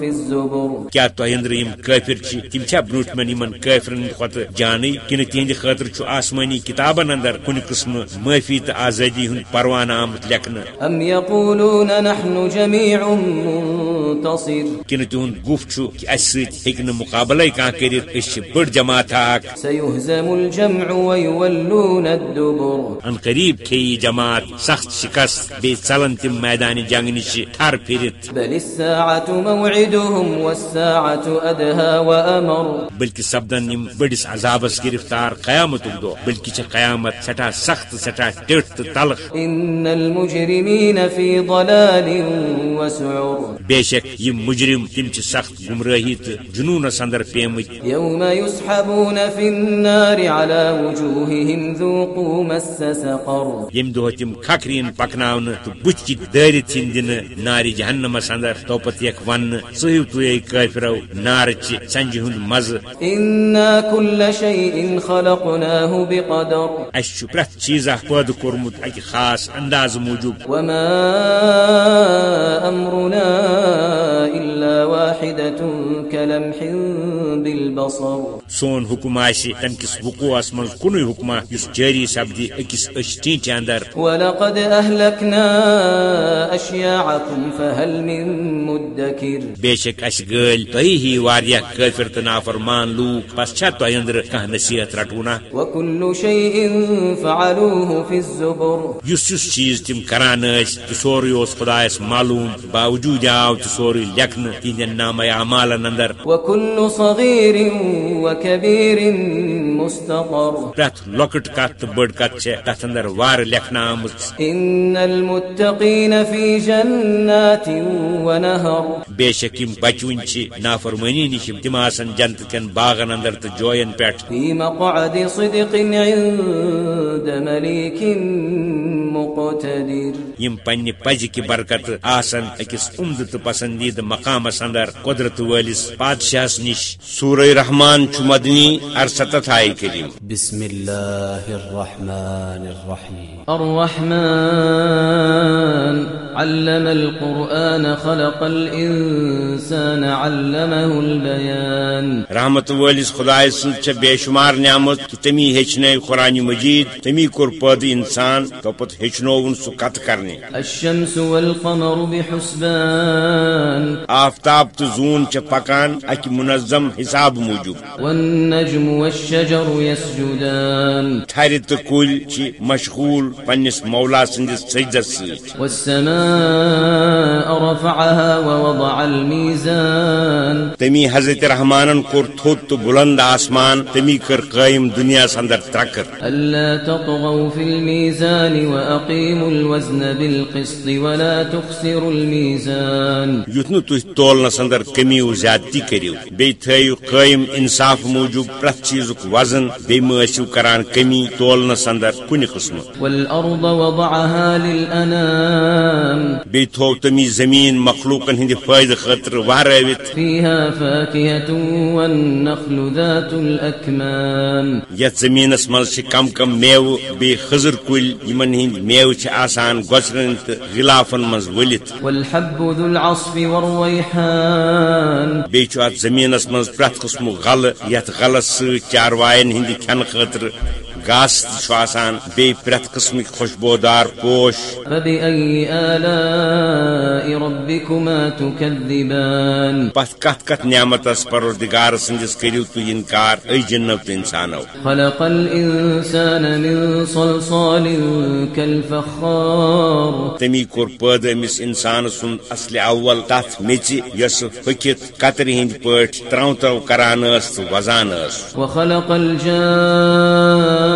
في الزبر. کیا تہ اندر یم کافر چھ تم چھا بروٹ من یمن کافرن کھت جانے کن تہند خاطر چھ آسمانی کتابن اندر کن قسم معافی تو آزادی ہند پروانہ آمت لکھنہ أم يقولون نحن جميع منتصر. کن تہند گف چھ کہ اس ہیکہ مقابلہ کان کرت اس بڑ جماعت اک سيهزم الجمع ويولون الدبر. ان قریب کھی جماعت سخت شکست بی ژلن تم میدان جنگ نش ٹھر پھرت بل الساعة موعدهم والساعة أدهى وأمر. بلکہ سپدن یم بڑس عذابس گرفتار قیامت دو بلکہ چھ قیامت سٹھا سخت سٹھا ٹٹ تلخ. إن المجرمين في ضلال وسعر. بے شک یم مجرم تم چھ سخت گمراہی تو جنونس اندر پیمت يوم يسحبون في النار على وجوههم ذوقوا مس سقر. یم دہ تم کھکرین پکناون تو بت کت دارت ین دن نار جہنمس اندر توپت یک ون ژہو تھی کافرو نار چہ سنجہ ہند مزہ إنا كل شيء خلقناه بقدر اس چھ پرت چیزہ پید کورمت اکہ خاص انداز موجود وما أمرنا إلا واحدة كلمح بالبصر سون حکم آسہ تم کس وقوعس من کن حکمہ اس جاری سپدی اکس اشٹینچ اندر ولقد أهلكنا أشياعكم فهل من مدكر بے شک اس گل تہی ہی واریاہ کافر تو نافرمان لوک بس چھا تو اندر کھانا نصیحت رٹونا؟ وكل شيء فعلوه في الزبر۔ یس یس چیز تم کران اس سوری اس خدایس معلوم باوجود آو سوری لکھن تہندین نام اعمالن اندر۔ وكل صغير وكبير مستقر پرت لکٹ کت تو بڑ کت چھ تتھ اندر وار لکھنا آمت جنات بے شک یم بچون چھ نافرمانی نش تم آسن جنت کن باغن اندر تو جوین پٮ۪ٹھ. في مقعد صدق عند مليك مقتدر. یم پنہ پزِ کہ برکت آسن اکس عمد تو پسندید مقامس اندر قدرت والس بادشاہس نش. سورہ رحمان چھ مدنی ارستت آئے کریم بسم الله الرحمن الرحيم الرحمن علم القرآن خلق الإنسان علمه البيان۔ رحمت والس خدائے سن چھ بے شمار نعمت کہ تمی ہچن قرآن مجید تمی کور پد انسان تو پت ہچنون سہ کت کرنے الشمس والقمر بحسبان۔ آفتاب تو زون چھ پکان اکہ منظم حساب موجود۔ والنجم والشجر يسجدان تھر تو کل چھ مشغول پنس مولا سندس سجدس۔ والسماء رفعها ووضع الميزان تمی حضرت رحمانن کور تھوت تو بلند آسمان تمی کر قائم دنیا اندر ترکر ألا تطغوا في الميزان الوزن بالقسط ولا تخسروا الميزان تولنس اندر کمی و زیادتی کرو بی تھو قائم انصاف موجود پرت چیزک وزن بی ماسو کران کمی تولنس اندر کن قسم والأرض وضعها للأنام. بی تمی زمین مخلوقن ہند فائدہ خاطر وہرٲوِتھ فيها فاكهة والنخل ذات الأكمام یتھ زمینس مز کم کم میو بی خزر کل یمن ہند میو چھ آسان گوسرن تو غلافن مز ولت والحب ذو العصف والريحان بی چھ اتھ زمینس مز پرت قسم غل یتھ غلس سۭتۍ چاروائن ہند کھن خاطر گاس آسان بی پرت قسمک خوشبودار پوش. فبأي آلاء ربكما تكذبان؟ پتھ کت کت نعمتس پروردگار سندس کریو تو انکار ای جنو تو انسانو. خلق الإنسان من صلصال كالفخار. تمی کور پٲدٕ أمِس انسان سُنٛد اصل اول تتھ میژِ یۄس پھٔکِتھ کترِ ہٕنٛدۍ پٲٹھۍ ترٛو ترٛو کران تہٕ وزان ٲس وخلق الجان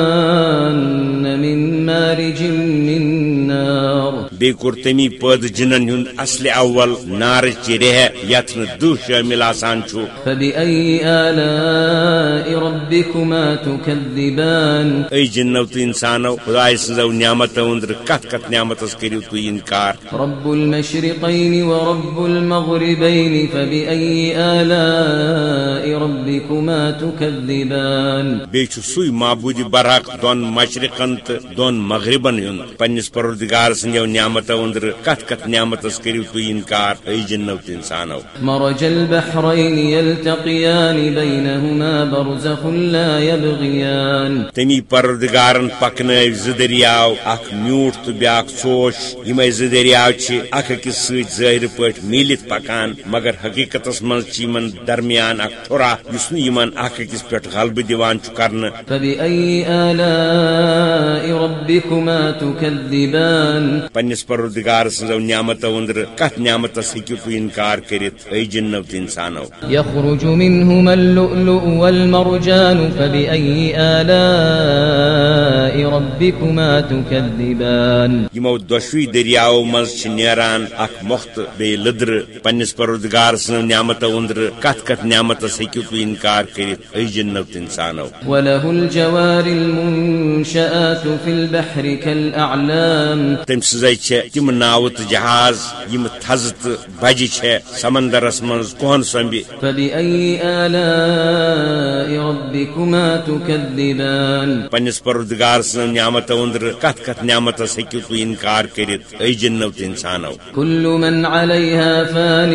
من مارج من النار بی کور تمی پد جنن ہند اصل اول نار چی رہ یت دہ شامل آسان چھو۔ فبأي آلاء ربكما تكذبان؟ اے جنو تو انسانو خدای سنزو نعمت اندر کت کت نعمت اس کریو تو انکار۔ رب المشرقين ورب المغربين فبأي آلاء ربكما تكذبان؟ بی چھ سوی معبود برحق دون مشرقن تو دون مغربن ہند پنس پروردگار سنجو نعمت اندر کت کت نعمت اس کریو تو انکار اے جنو تو انسانو مرج البحرين يلتقيان بينهما برزخ لا يبغيان تمی پردگارن پکن ز دریاو اخ میوٹ تو بیاکھ سوش یم ز دریاو چھ اخ اکس سۭتۍ ظاہر پٲٹھۍ میلِتھ پکان مگر حقیقتس منٛز چھِ یمن درمیان اکھ ٹھُرا یُس نہٕ یمن اکھ أکِس پٮ۪ٹھ غلبہٕ دِوان چھُ کرنہٕ فبأي آلاء ربكما تكذبان پننس پروردگار سنزو نعمتو اندر کتھ نعمتس ہیکو تو انکار کرت اے جنو تو انسانو۔ يخرج منهما اللؤلؤ والمرجان فبأي آلاء ربكما تكذبان؟ یمو دۄشوٕے دریاو منٛز چھِ نیران مۄختہٕ بیٚیہِ لدرٕ۔ پننس پروردگار سٕنٛز نعمتو اندر کتھ کتھ نعمتس ہیکو تو انکار کرت اے جنو تو انسانو۔ وله الجوار المنشآت في البحر كالأعلام. تم سزے چھ تم ناو تو جہاز یم تھز تو بجہ چھ سمندرس منٛز کوہن سمبہِ فبأي آلاء ربكما تكذبان پننس پروردگار سن نعمتو اندر کتھ کتھ نعمتس ہیکو تو انکار کرت اے جنو تو انسانو۔ كل من عليها فان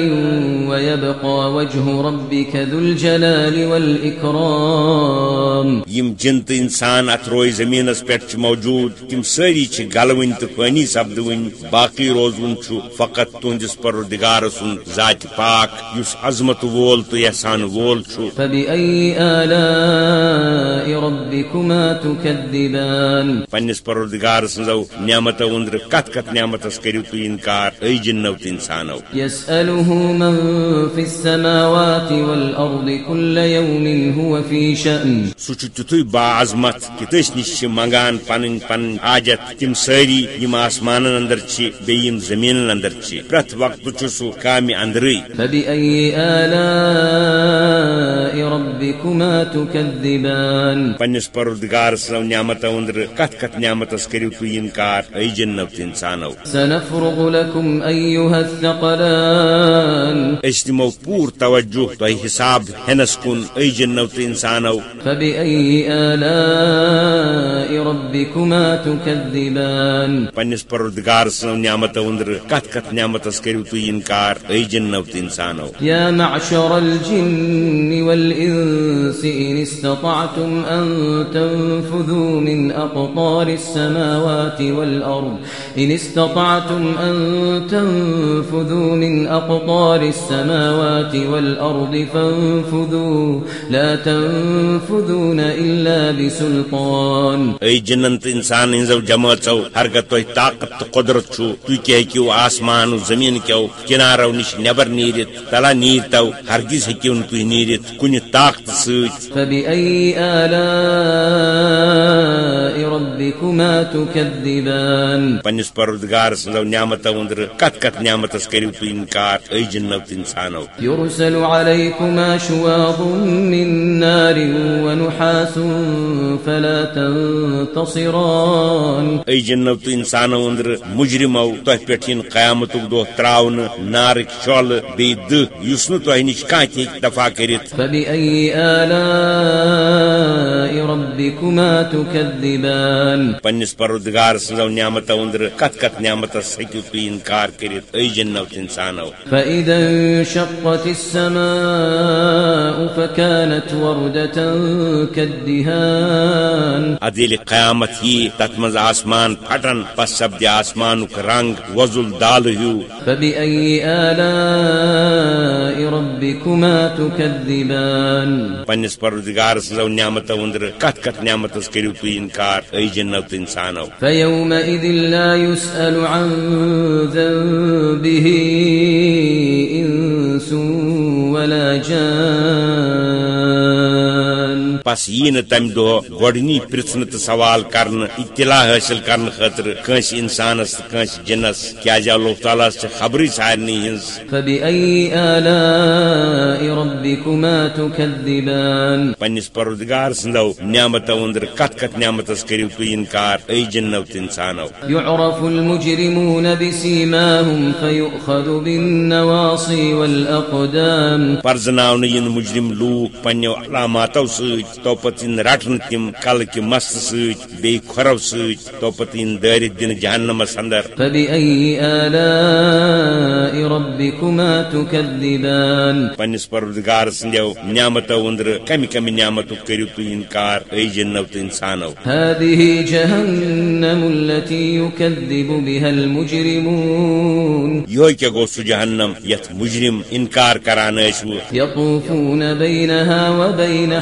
ويبقى وجه ربك ذو الجلال والإكرام یم جن تو انسان ات روی زمینس پہ موجود تم ساری چھ گلون تو فانی سپدون باقی روزون چھ فقط تہندس پروردگار سن ذات پاک یس عظمت وول تو احسان وول چھ۔ فبأي آلاء ربكما تكذبان. پننس پروردگار سنزو نعمتو اندر کتھ کتھ نعمتس کریو تو انکار اے جنو تو انسانو. يسأله من في السماوات والأرض كل يوم هو في شأن. سہ چھ تیتھے با عظمت کہ تس نش منگان پن پن حاجت تم ساری یم آسمان اندر چھ بیم زمین اندر چھ پرت وقت چھ سہ کامہ اندرے فبأي آلاء ربكما تكذبان. پنس پروردگار سنو نعمت اندر کتھ کتھ نعمتس کریو تو انکار اے جنو تو انسانو. سنفرغ لكم أيها الثقلان. اس پور توجہ تہ حساب ہنس کن اے جنو تو انسانو. فبأي آلاء ربكما تكذبان. پنس پروردگار سنو نعمت اندر کتھ کتھ نعمتس کریو تو انکار اے جنو تو انسانو. يا معشر الجن والإنس إن استطعتم أن تنفذوا من أقطار السماوات والأرض. إن استطعتم أن تنفذوا من أقطار السماوات والأرض فانفذوا. لا تنفذون إلا بسلطان. اے جنن تو انسان ہنزو جماعتو ہرگہ تہ طاقت تو قدرت چھو تھی کیا ہیکو آسمان و زمین کیو کنارو نش نبر نیرت تلا نیر تو ہرگز ہیکو تھی نیرت کن طاقت ست فبأي آلاء ربكما تكذبان پنس پروردگار سنزو نعمتو اندر کت کت نعمتس کریو تو انکار اے جنو تو انسانو يرسل عليكما شواظ من نار ونحاس فلا تنتصران اے جنو تو انسانو اندر مجرمو تہ پہ قیامت دہ تراؤن نارک شول یس نہ تہ نش کان تہ دفاع کرت فبأي آلاء ربكما تكذبان. پنس پروردگار سنزو نعمتو اندر کت کت نعمتس ہیکو تو انکار کرت انسانو فإذا انشقت السماء فكانت وردة كالدهان. ادیل قیامت ہی تت مز آسمان پھٹن پس سپد آسمان رنگ وزل دال ہیو. فبأي آلاء ربكما تكذبان. پنس پروردگار سنزو نعمت وندر کت کت نعمت اس کریو تو انکار. ای جنت انسانو فیومئذ لا يسأل عن ذنبه انس ولا جان. پس یہ تم دہ گۄڈنی پرژھنہٕ تہٕ سوال کرنہٕ اطلاع حٲصِل کرنہٕ خٲطرٕ کٲنٛسہِ انسانس تہٕ کٲنٛسہِ جنس کیازِ اللہ تعالیٰ فبأي آلاء ربكما تكذبان؟ پننس پروردگار سندو نعمتو اندر کت کت نعمتس کریو تو انکار ای جنو تہ انسانو۔ يعرف المجرمون بسيماهم فيؤخذ بالنواصي والأقدام۔ پرزناون ین مجرم لوک پنیو علاماتو سۭتۍ۔ تو پتہٕ ین رٹن تم کل کہِ مست سۭتۍ تو پتہٕ ین دٲرِتھ دِنہٕ جہنمس اندر۔ پننس پروردگار سندیو نعمتو اندر کمی کمی نعمتو کریو تو انکار ای جنو تو انسانو؟ هذه جهنم التي يكذب بها المجرمون. گو سہ جہنم یت مجرم انکار کران ٲسوٕ؟ يطوفون بينها وبين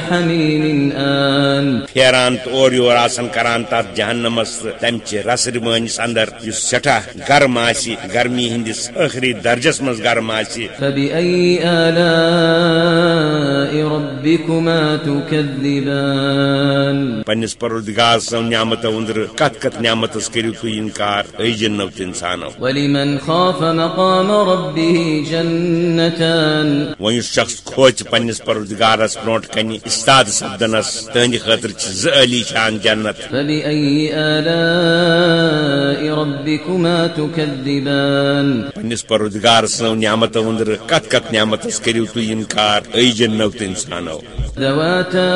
آن پھیران تو اور یور آسان کران تات جہنمس چہِ رسر مٲنِس اندر یُس سٮ۪ٹھاہ گرم آسہِ گرمی ہندس ٲخری درجس منٛز گرم آسہِ فبأي آلاء ربكما تكذبان؟ پننس پروردگار سن نعمتو اندر کت کت نعمتس کریو تو انکار. ای جنو تو انسانو. ولمن خاف مقام ربه جنتان؟ وۄنۍ یُس شخص کھوژِ پننس پروردگارس برونٛٹھ کنہِ استاد سپدنس تہنٛدِ خٲطرٕ چھِ زٕ علی شان جنت۔ فبأي آلاء ربكما تكذبان؟ پننس پروردگار سن نعمتو اندر کت کت نعمتس کریو تو انکار ای جنو تو انسانو۔ ذواتا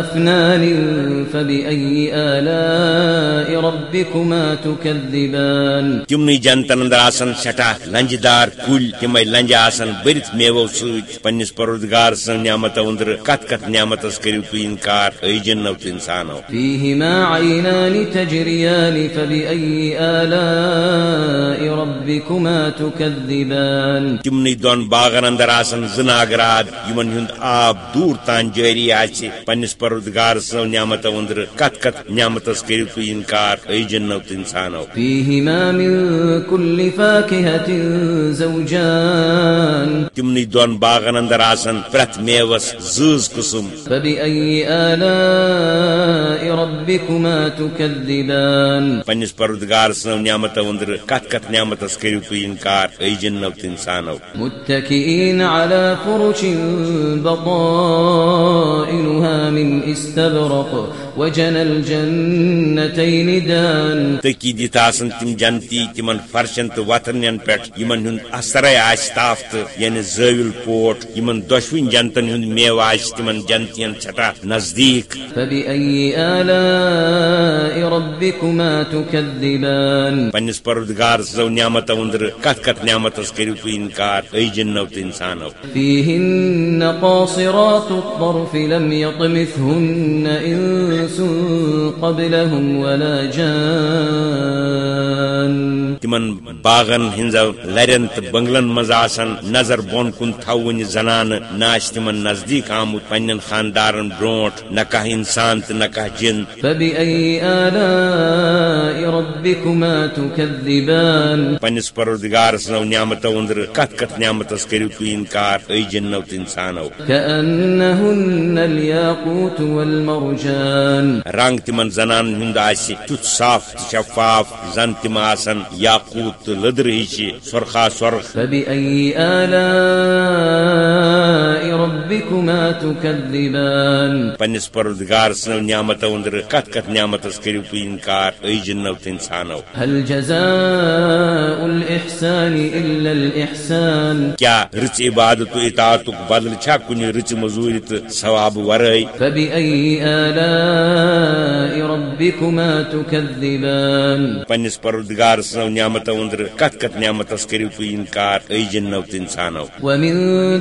أفنان فبأي آلاء ربكما تكذبان؟ تمنٕے جنتن اندر آسان سٹھاہ لنجہ دار کُلۍ تمے لنجہ آسان برت میوو سۭتۍ پننس پروردگار سن نعمتو اندر کت کت نعمتس کریو تو انکار ای جنو تو انسانو فيهما عينان تجريان فبأي آلاء ربكما تكذبان تمنٕے دۄن باغن اندر آسان زٕ ناگراد یمن ہُنٛد آب دوٗر تان جٲری آسہِ پننس پروردگار سن نعمتو اندر کت کت نعمتس کریو تو انکار ای جنو تو انسانو فيهما من كل فاكهة زوجان۔ تمنٕے دۄن باغن اندر آسان پرٛٮ۪تھ میوس زۭز قٕسم فبأي آلاء ربكما تكذبان؟ پننس پروردگار سن نعمتو اندر کت کت نعمتس کریو تو انکار ای جنو تو انسانو. متكئين على فرش بطائنها من استبرق وجنى الجنتين دان. تکی دت آسان تم جنتی تمن فرشن تو وتھرن پہ یمن ہند اثرے آس تاف تو یعنی زٲوِل پوٹ یمن دۄشوٕنی جنتن ہند میو آس تمن جنتین چھٹا نزدیک. فبأي آلاء ربكما تكذبان؟ پننس پروردگار سو نعمتو اندر کت کت نعمتس کریو تو انکار ای جنو تو انسانو فيهن قاصرات الطرف لم يطمثهن إنس قبلهم ولا جان. تمن باغن ہنزو لرن تو بنگلن مز آسان نظر بون کن تھون زنان ناش تمن نزدیک آمت پنن خاندارن برونٹ نہ کانٛہہ انسان تو نہ کانٛہہ جن. فبأي آلاء ربكما تكذبان؟ پننس پروردگار سنو نعمتو اندر کت کت نعمتس کریو تو انکار. ای جنو تو انسانو. كأنهن الياقوت والمرجان. رنگ تمن زنان ہند تیُتھ صاف شفاف زن تم آسن۔ یاقوت تہٕ لٔدرِ ہِشہِ سرخا سرخ۔ پننس پروردگار سنو نعمتو اندر کت کت نعمتس کریو تو انکار ای جنو تو انسانو۔ هل جزاء الإحسان إلا الإحسان؟ کیا رچ عبادت و اطاعتک بدل چھا کُنہِ رٕژ مزوٗرِ تہٕ ثواب ورٲے فبأي آلاء ربكما تكذبان پننس پروردگار سنو نعمتو اندر کت کت نعمتس کریو تو انکار ای جنو تو انسانو. ومن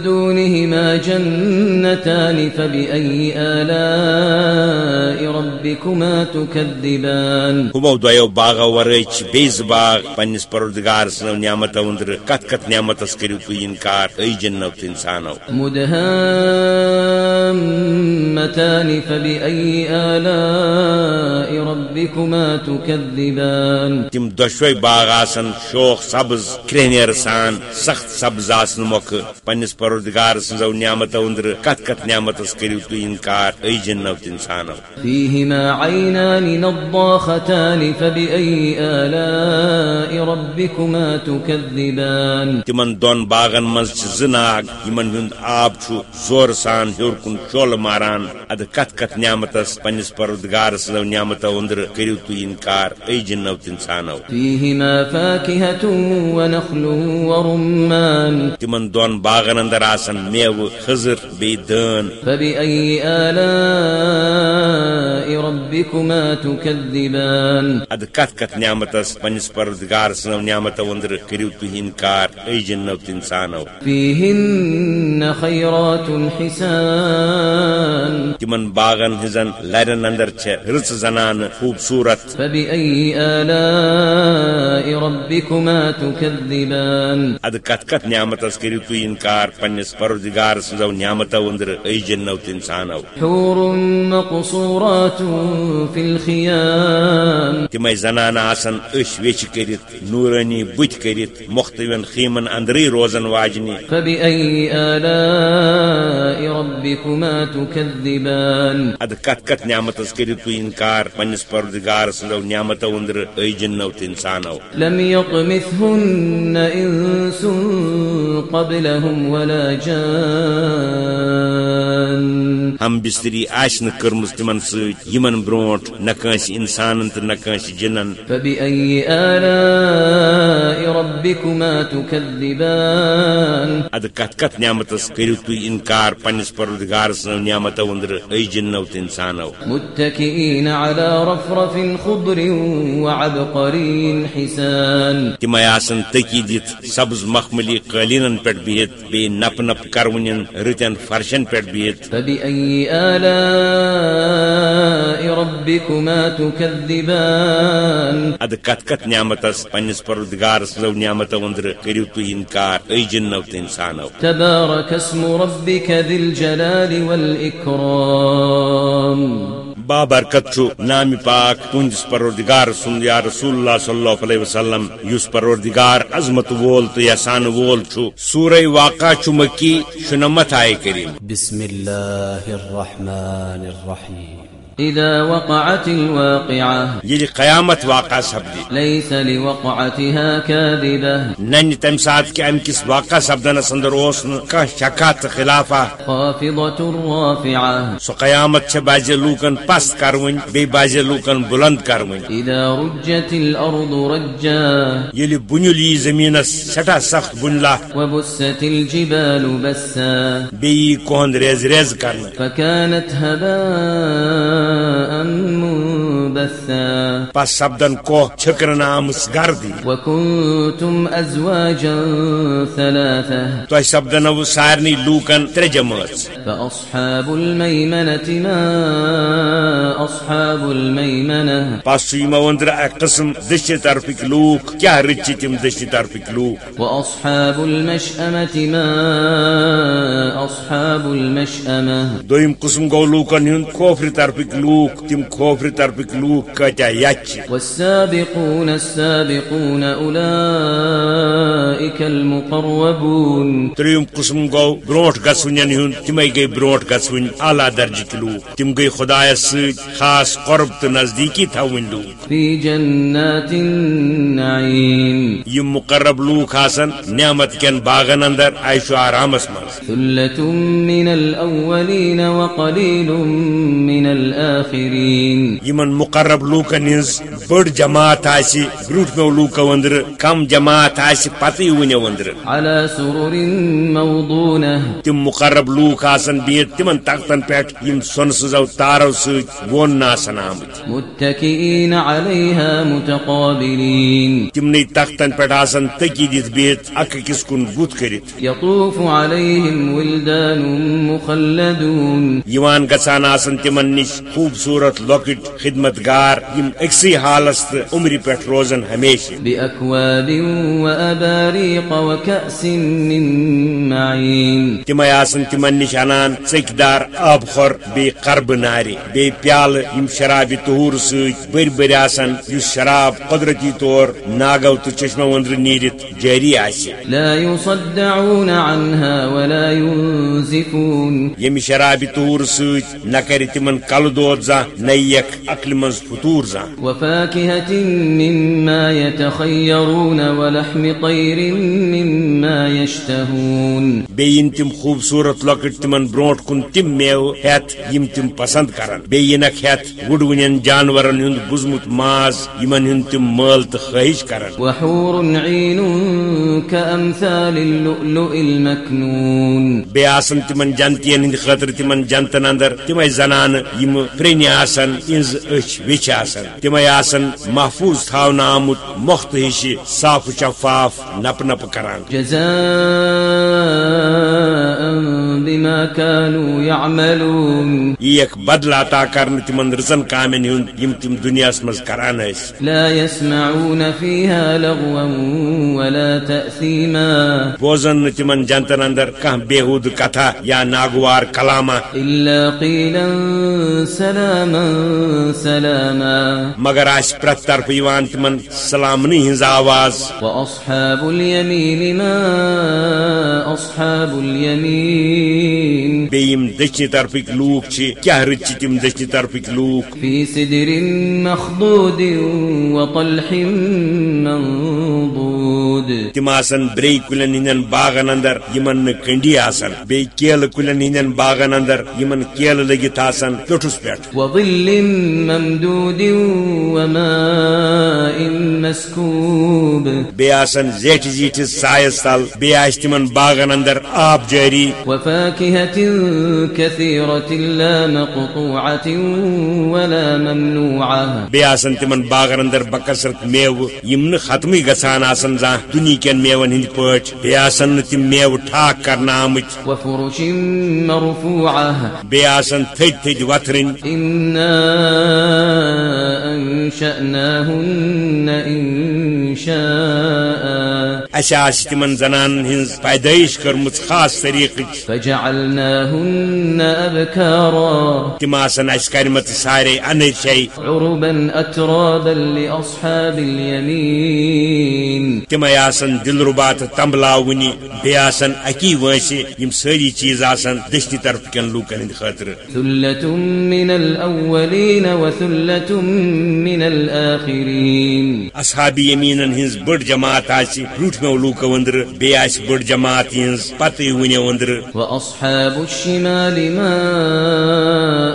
دونهما جنتان فبأي آلاء ربكما تكذبان ہمو دویو باغو ورٲے چھِ بیٚیہِ زٕ باغ پننس پروردگار سنو نعمتو اندر کت کت نعمتس کریو تو انکار ای جنو تو انسانو. مدهامتان فبأي آلاء ربكما تكذبان تم دشوے باغ آسن شوخ سبز کرینیر سان سخت سبز آسن موقع پننس پروردگار سنزو نعمت اندر کت کت نعمت کرو تھی انکار ای جنو انسانو؟ فيهما عينان نضاختان فبأي آلاء ربكما تكذبان تمن دون باغن مز زناگ یمن ہند آب چھ زور سان ہور کن شول ماران۔ اد کت کت نعمتس پنس پردگار سنو نعمت اندر کرو تھی انکار ای جنو انسانو فيهما فاكهة ونخل ورمان تمن دون باغن اندر آسن میو خزر بی دان فبأي آلاء ربكما تكذبان اد کت کت نعمتس پنس پردگار سنو نعمت اندر کرو تھی انکار ای جنو انسانو فيهن خيرات حسان تمن باغن ہزن لرن اندر چھ رچ زنان خوبصورت فبأي آلاء ربكما تكذبان اد کت کت نعمتس کرو تھی انکار پنس پردگار سنو نعمت اندر ای جنو انسانو حور مقصورات في الخيام تمے زنان آسن اش ویچ کرت نورانی بت کرت مختوین خیمن اندری روزن واجنی فبأي آلاء ربكما تكذبان اد کت کت نعمتس کرو تھی انکار پنس پردگار سنو نعمت اندر ای جنو انسانو لم يطمثهن إنس قبلهم ولا جان. ہم بستری آس کرمز تمن نہ کنس انسان تو نہ جنن. فبأي آلاء ربكما تكذبان؟ اد کت کت نعمتس کرو تھی انکار پنس پردگار سنو نعمت اندر ای جنو انسانو متكئين على رفرف خضر وعبقري حسان. تم آسن تکی دت سبز مخملی قالینن پہ بہت بی نپ نپ کرونین رتن فرشن پہ بہت فبأي آلاء ربكما تكذبان؟ اد کت کت نعمتس پنس پردگار سنو نعمت اندر کرو تھی انکار ای جنو انسانو تبارك اسم ربك ذي الجلال والإكرام بابرکت چھ نام پاک تہندس پروردگار سند یا رسول اللہ صلی اللہ علیہ وسلم اس پروردگار عظمت وول تو یسان وول چھ سورہ واقع چھ مکی شنمت آئے کریم۔ بسم اللہ الرحمن الرحیم۔ إذا وقعت الواقعة. یہ قیامت واقع سپدی ليس لوقعتها كاذبة. نن تم سات کہ ام کس واقع سپدنس اندر اوس کان شکا تو خلافہ. خافضة رافعة. سو قیامت چھ باز لوکن پست کرون بی باز لوکن بلند کرون إذا رجت الأرض رجا. یلی بنیل یہ زمینس سٹھا سخت بنلا. وبست الجبال بسا. بی کوہند ریز ریز کرنا. فكانت هباء تأمل منبثا پس سپدن کوہ چھکرن آمس گردی. وكنتم أزواجا ثلاثة. تو سپدن وہ سارنی لوکن ترے جماعت فأصحاب الميمنة ما أصحاب الميمنة. پس اندر اک قسم دشن طرفک لوک کیا رچ تم دشن طرفک لوک؟ وأصحاب المشأمة ما أصحاب المشأمة. دویم قسم گو لوکن ہند کھوفر طرفک لوک تم کھوفر طرفک لوک یچ والسابقون السابقون أولئك المقربون تریم قسم گو بروٹ گسون ہند تمے گئی بروٹ گسون اعلی درجک لوک تم گئی خدایس ست خاص قرب تو نزدیکی تھون لوک في جنات النعيم یم مقرب لوک آسن نعمت کن باغن اندر عیش و آرامس مز ثلة من الأولين وقليل من الآخرين یمن مقرب لوکن ہز بڑ جماعت آسی بروٹ مو لوکو اندر کم جماعت آسی پتہ ونو اندر تم مقرب لوک آسن بہت تمن تختن پہ یم سن سزو تارو ست ون ناسن آمت متقابلين تمنی تختن پہ آسن تکی دت بہت اک کس کن بت کرت یوان گسان آسن تمن نش خوبصورت لوکٹ خدمت پروردگار یم اکسی حالس تو عمر پہ روزن ہمیشہ۔ تم آسن تمن نش انان ژکہ دار آب خور بی قرب نار بی پیال یم شراب طہور ست بر بر آسن اس شراب قدرتی طور ناگو تو چشمہ وندر نیرت جاری آسہ لا يصدعون عنها ولا ينزفون۔ یم شراب طور ست نہ کر تمن کل دود زان نیک عقل مز فطور زان وفاكهة مما يتخيرون ولحم طير مما يشتهون بیین تم خوبصورت لکٹ تمن برونٹ کن تم میو ہیت یم تم پسند کران بیینک ہیت وڈونین جانورن ہند بزمت ماز یمن ہند تم مال تو خواہش کران وحور عين كأمثال اللؤلؤ المكنون بی آسن تمن جنتین ہند خاطر تمن جنتن اندر تمے زنان یم پرنی آسن انز اچ وچ آسن تمے آسن محفوظ تھاونا آمت مخت ہش صاف و شفاف نپ نپ کران جزاء بما كانوا يعملون. یک بدل عطا کرن تمن رزن کامن ہند یم تم دنیا مز کران اس لا يسمعون فيها لغوا ولا تأثيما. بوزن تمن جنتن اندر کان بےحود کتھا یا ناگوار کلاما۔ إلا قيلا سلاما سلاما. مگر آس پرت طرف یوان تمن سلامنی ہنز آواز۔ وأصحاب اليمين ما أصحاب اليمين؟ بیم دچنی طرفک لوک چھ کیا رچ چھ تم دچنی طرفک لوک؟ في سدر مخضود وطلح منضود تم آسن ہندن باغن اندر نہ کنڈی آسن. بی کیل کلن ہندن باغن اندر یمن کیل لگت آسن ٹوٹس پیٹھ وظل ممدود وماء مسكوب بی آسن زیٹھ سایس تل بی آس تمن باغن اندر آب جاری وفاكهة كثيرة لا مقطوعة ولا ممنوعة. بی آسن تمن باغن اندر بکثرت میو یم نہ ختمی گژھان آسن زان دنیا کین میون ہند بی آسن نہ تم میو ٹھاک کرنا آمت وفرش مرفوعة. بی آسن تھد تھد وتھرن. إنا أنشأناهن إنشاء اس آس تمن زنان ہنز پیدائش کرمت خاص طریقہ فجعلناهن أبكارا. تم آسن اس کرمت سارے انر شے عربا أترابا لأصحاب اليمين. تم آسن دل ربات تمبلاونی بی آسن اکی وانسی یم ساری چیز آسن دشتی طرف کن لوکن خاطر. ثلة من الأولين وثلة من الآخرين. اصحاب یمینن ہنز بڑ جماعت آسی روٹمو لوک وندر بی آس بڑ جماعت ہنز پتہ ونی وندر وأصحاب الشمال ما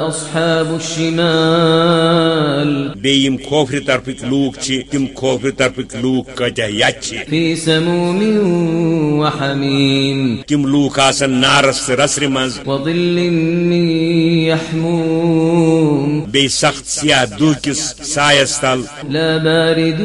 أصحاب الشمال بی یم کھوفر طرفک لوک چھ تم طرفک لوک کتہ یت چھ في سموم وحميم تم لوک آسن نارس رسر مز وظل من يحموم بی سخت سیاہ دوکس سایس تل لا بارد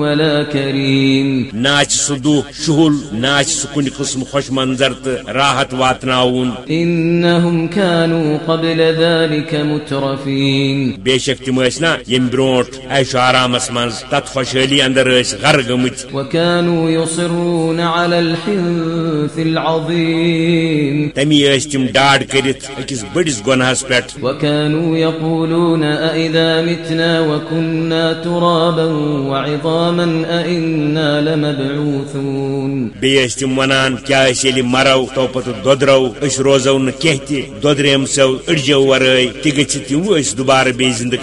ولا كريم ناچ دہ شہل ناچ سہ کن قسم خوش منظر تو راحت واتناون إنهم كانوا قبل ذلك مترفين بے شک تم ٲسۍ نا یم برونٹ عیش و آرامس منز تت خوشحالی اندر ٲسۍ غر گمت وكانوا يصرون على الحنث العظيم تمی ٲسۍ تم ڈاڈ کٔرِتھ أکِس بٔڑِس گۄنہس پٮ۪ٹھ وكانوا يقولون أإذا متنا وكنا ترابا وعظاما أإنا لمبعوثون۔ بیٚیہِ ٲسۍ تِم ونان ییٚلہِ مرو؟ تو پتہٕ دودرو أسۍ روزو نہٕ کینٛہہ سو أڑجو ورٲے تہِ گٔژھِتھ یِمو أسۍ دُبارٕ بیٚیہِ زِندٕ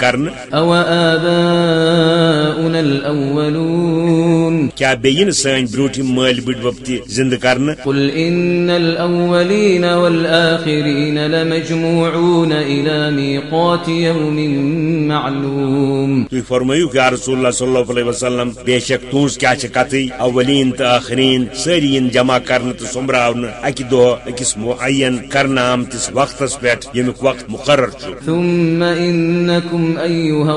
نہٕ سٲنۍ برٛونٛٹھِم مٲلۍ بٔڈۍ بب تہِ زِندٕ کرنہٕ قل إن الأولين والآخرين لمجموعون إلى ميقات يوم معلوم. تُہۍ فرمٲیِو یا رسول اللہ صلی اللہ علیہ وسلم بے شک تُہنٛز کیٛاہ چھِ کتھٕے اولین تہٕ ٲخریٖن سٲری یِن جمع کرنہٕ تہٕ سوٚمبراونہٕ اکہِ دۄہ أکِس معین کرنہٕ آمتِس وقتس پٮ۪ٹھ ییٚمیُک وقت مقرر چھُ ثم إنكم أيها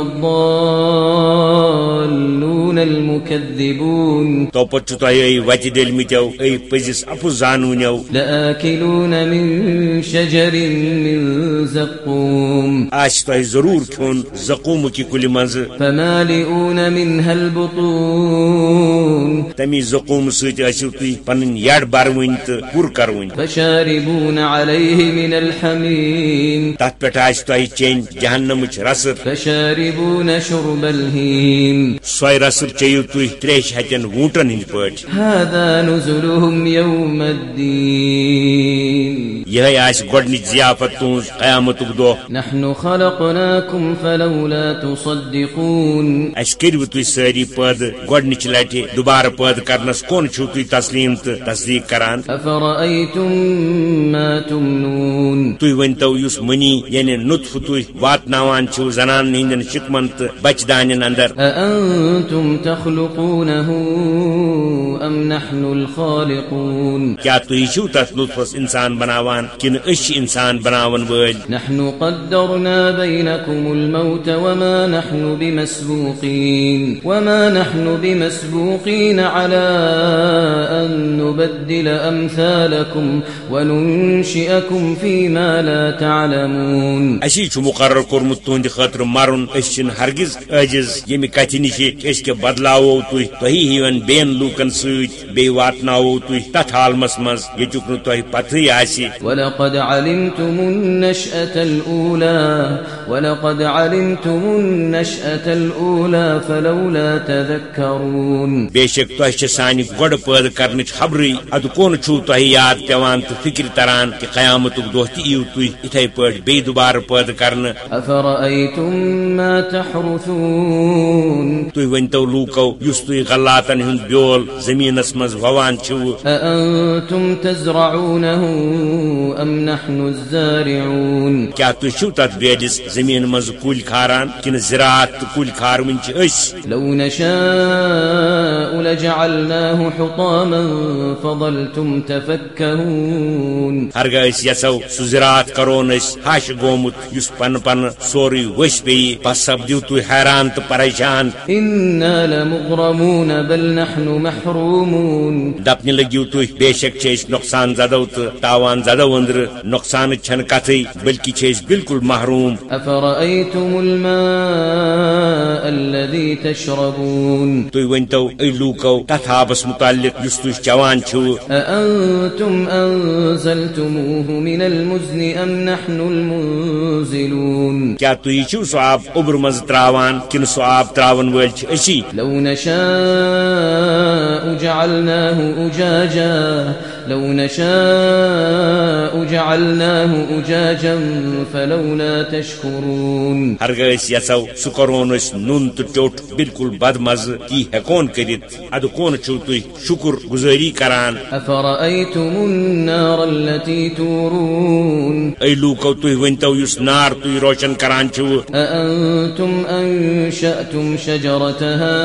الضالون المكذبون. تۄہہِ اے وتہِ ڈٔلۍ مٕتیو اے پٔزِس اَپُز زانوٕنیو من شجر من زقوم. ضروٗر زقوٗمُکہِ کُلہِ منٛزٕ. فمالئون منها البطون. تمی زقوٗمہٕ سۭتۍ ٲسِو تُہۍ پنٕنۍ یڈ بروٕنۍ تہٕ فشاربون عليه من پٮ۪ٹھ آسہِ تۄہہِ چیٚنۍ جہنمٕچ رسر. فشاربون شرب الهيم سۄے رسر چیٚیِو تُہۍ تریش ہتٮ۪ن ووٗنٹن ہٕنٛدۍ پٲٹھۍ هذا نزلهم يوم الدين یہے آسہِ گۄڈنِچ ضیافت تُہنٛز قیامتُک دۄہ نحن خلقناكم فلولا تصدقون۔ اسہِ کٔرِو تُہۍ سٲری پٲدٕ گۄڈنِچ لٹہِ دُبارٕ پٲدٕ کرنس کون چھُو تُہۍ تسلیٖم تصدیٖق کران؟ أفرأيتم ما تمنون۔ تُہۍ ؤنتو یُس مٔنی یعنی نُطفہٕ تُہۍ واتناوان چھِو زنانن ہٕنٛدٮ۪ن شِکمن تہٕ بچہِ دانٮ۪ن اندر أأنتم تخلقونه أم نحن الخالقون کیٛاہ تُہۍ چھِو تتھ لطفس انسان بناوان کِنہٕ أسۍ چھِ انسان بناون وٲلۍ؟ نحن قدرنا بينكم الموت وما نحن بمسبوقين وما نحن بمسبوقين على أن نبدل أمثالكم وننشئكم فيما لا تعلمون چھُ مقرر کوٚرمُت تُہنٛدِ خٲطرٕ مرُن أسۍ چھِنہٕ ہرگز عٲجز ییٚمہِ کتھِ نِش أسۍ کہِ بدلاوو تُہۍ تۄہی ہِوٮ۪ن بیٚین لوٗکن بیٚیہِ واتناوو تُہۍ تتھ عالمس منٛز ییٚتیُک نہٕ تۄہہِ پتہٕے آسہِ ولقد علمتم النشأة الأولى ولقد علمتم النشأة الأولى فلولا تذكرون۔ بے شک تۄہہِ چھِ سانہِ گۄڈٕ پٲدٕ کرنٕچ خبرٕے ادٕ کون چھُو تۄہہِ یاد پیوان تہٕ فکر تران کہِ تہِ تُہۍ یِتھے پٲٹھۍ بیٚیہِ دُبارٕ پٲدٕ کرنہٕ۔ أفرأيتم ما تحرثون؟ تُہۍ ؤنتو لوٗکو یُس تُہۍ غلاتن ہُند بیول زٔمیٖنس منٛز ووان چھِو۔ کیٛاہ تُہۍ چھِو تتھ بیلِس زٔمیٖن منٛز کُلۍ کھاران؟ کِنہٕ زِراعت تہٕ کُلۍ کھاروٕنۍ چھِ أسۍ؟ لو نشاء لجعلناه حطاما فظلتم تفكهون۔ ہرگاہ أسۍ یژھو سُہ زِراعت کرون أسۍ ہش گوٚمُت یُس پن پن سورُے ؤسۍ پیٚیہِ پس سپدِو تُہۍ حیران تہٕ پریشان۔ إنا لمغرمون بل نحن محرومون لٔگِو تُہۍ بے شک چھِ أسۍ نۄقصان زدو تہٕ تاوان زدو أنٛدرٕ نۄقصانٕچ چھنہٕ کتھٕے بلکہِ أسۍ بالکل محروٗم۔ أفرأيتم الماء الذي تشربون لوٗکو تتھ آبس متعلق یُس چھِو؟ أأنتم أنزلتموه من المزن أم نحن المنزلون؟ کیٛاہ تُہۍ چھِو سُہ آب اوٚبرٕ منٛز ترٛاوان کِنہٕ سُہ آب ترٛاون ویل چھ اسی. لو نشاء جعلناه اجاجا لو نشاء جعلناه أجاجا فلولا تشكرون. سُہ کرون أسۍ نوٚن ٹیوٚٹھ بالکل بدمزٕ تی ہٮ۪کون کٔرِتھ ادٕ کون چھِو تُہۍ شُکر گُزٲری کران. أفرأيتم النار التي تورون؟ أي لوٗکو تُہۍ ؤنتو یُس نار تُہۍ روشن کران چھِو أأنتم أنشأتم شجرتها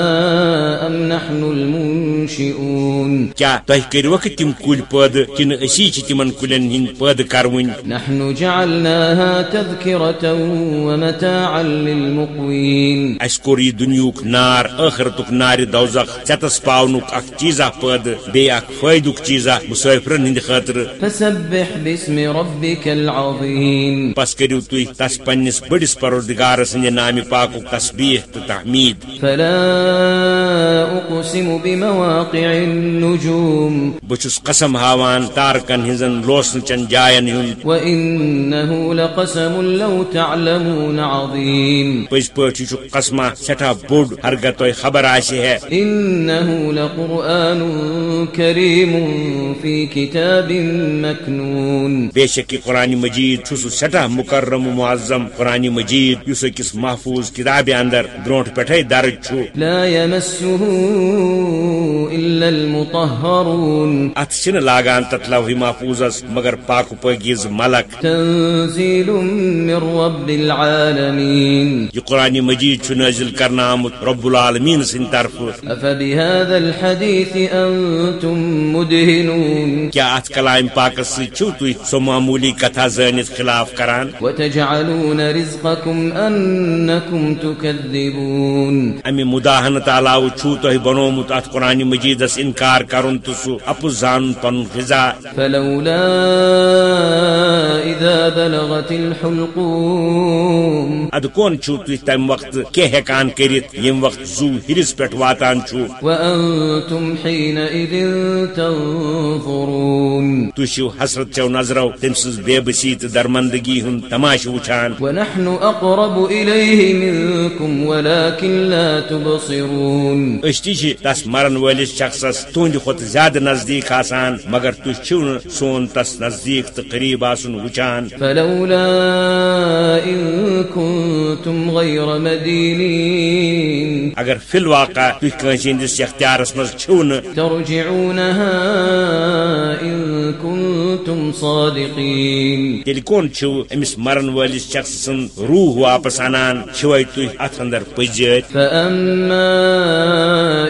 أم نحن المنشئون؟ کیٛاہ تۄہہِ کٔرۍوکھ تِم کُلۍ پٲدٕ کِنہٕ أسی چھِ تِمن کُلٮ۪ن ہٕنٛدۍ پٲدٕ کروٕنۍ نحن جعلناها تذكرة ومتاعا للمقوين اسہِ کوٚر یہِ دُنیہُک نار ٲخرتُک نارِ دوزخ ژٮ۪تس پاونُک اکھ چیٖزا پٲدٕ بیٚیہِ اکھ فٲیدُک چیٖزا مُسٲفرن ہٕنٛدِ خٲطرٕ فسبح باسم ربك العظيم بس کٔرِو تُہۍ تس پننِس بٔڑِس پروردگار سٕنٛدِ نامہِ پاکُک تسبیح تہٕ تحمیٖد۔ فلا أقسم بمواقع النجوم۔ بہٕ چھُس ہاوان تارکن ہٕنزن لوسنٕچن جاین ہُنٛد وإنه لقسم لو تعلمون عظيم۔ پٲٹھۍ یہِ چھُ قسما سٮ۪ٹھاہ بوٚڑ ہرگاہ تۄہہِ خبر آسہِ ہے۔ إنه لقرآن كريم في كتاب مكنون۔ بے شک یہِ قرآنہِ مجیٖد چھُ سُہ سٮ۪ٹھاہ مُکرم و معظم قرآنہِ مجیٖد یُس أکِس محفوٗظ کِتابہِ اندر برونٛٹھ پٮ۪ٹھے درج چھُ لا يمسه إلا المطهرون۔ ات چھ لاگان تت لوح محفوظس مگر پاک پاکیز ملک. تنزيل من رب العالمين یہ قرآن مجید چھ نازل کرنا آمت رب العالمین سن طرف. أفبهذا الحديث أنتم مدهنون. کیا ات کلام پاکس سی چھو تھی سو معمولی کتھا زانت خلاف کران؟ وتجعلون رزقكم أنكم تكذبون امی مداہنت علاوہ چھو تہ بنومت ات قرآن مجیدس انکار کرن تو سو اپو زان پن غذا فلولا إذا بلغت الحلقوم. اد کون چھو تھی تم وقت؟ کی ہیکان کرت یم وقت زو ہرس پہ واتان چھو. وأنتم حينئذ تنظرون. تشو حسرت چو نظرو تم سز بے بسی تو درمندگی ہن تماش وچھان ونحن أقرب إليه منكم ولكن لا تبصرون. اس تہ چھ تس مرن ولس شخصس تہند کھت زیادہ نزدیک آسان. مگر تھی چھو نہ سون تس نزدیک تو قریب آسن وچھان اگر فی الواقع تھی کنس ہندس اختیارس مز چھو نہ ترجعونها إن كنتم صادقين تیل کون چھو امس مرن ولس شخص سن روح واپس انان چھوے تھی ات اندر پزیت فأما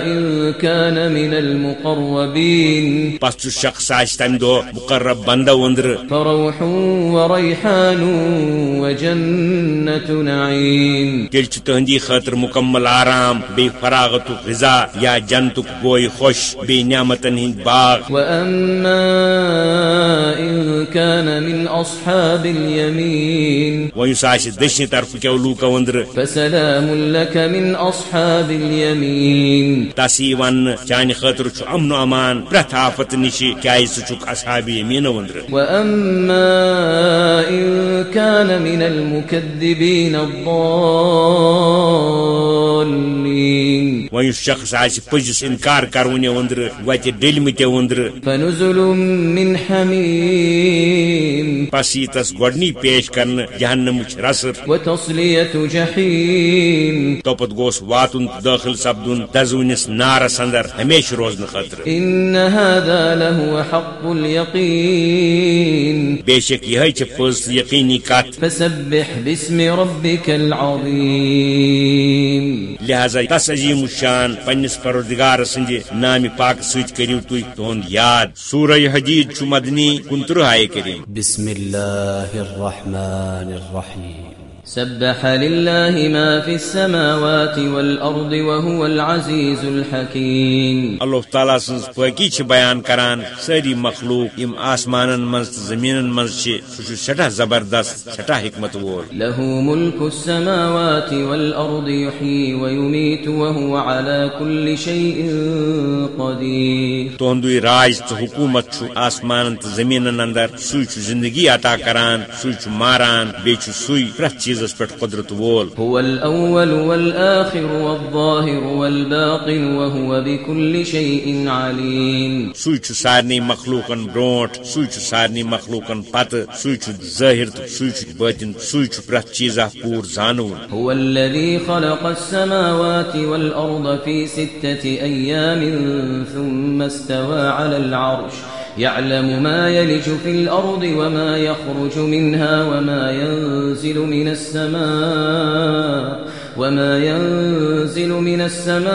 إن كان من المقربين. پس شخص آس تم دو مقرب بندہ وندر. فروح تیل چھ تہندی خاطر مکمل آرام بی فراغت غذا یا جنتک بوئی خوش بی نعمتن ہند باغ. من ویس آس دشن طرف کیو لوکا وندر. فسلام لك من أصحاب اليمين. تسی ون چانہ خاطر چھ امن و امان پرت آفت نشی. ژٕ چھُکھ اصحاب یمین وندر وأما إن كان من المكذبين الضالين ویس شخص آس پزس انکار کرون وندر فنزل من حميم گۄڈنی پیش کرن جہنمچ رسر. وتصلية جحيم توپت گوس واتن داخل سپدن دزونس نارس اندر ہمیشہ روزن إن هذا لهو حق اليقين بے شک یہ پز یقینی کت فسبح باسم ربك العظيم لہذا تس عظیم الشان پنس پروردگار سند نام پاک ست کرو تھی تہد یاد۔ سورہ حدید چھ مدنی کنترہ آئے کریم۔ بسم الله الرحمن الرحيم سبح لله ما في السماوات والأرض وهو العزيز الحكيم. اللہ تعالیٰ سن پاکی چھ بیان کران ساری مخلوق یم آسمانن تو زمینن مز چھ سہ چھ سٹھا زبردست سٹھا حکمت وول. له ملك السماوات والأرض يحيي ويميت وهو على كل شيء قدير تہندوی راج تو حکومت چھ آسمانن زمینن اندر سوی چھ زندگی عطا کران سوی چھ ماران بی چھ سوی چیزس پہ قدرت وول هو الأول والآخر والظاهر والباطن وهو بكل شيء عليم سوی چھ سارنی مخلوقن برونٹ سوی چھ سارنی مخلوقن پتہ سوی چھ ظاہر تو سوی چھ باطن سوی چھ پرت چیزا پور زانون هو الذي خلق السماوات والأرض في ستة أيام ثم استوى على العرش يعلم ما يلج في الأرض وما يخرج منها وما ينزل من السماء وما ينزل من السماء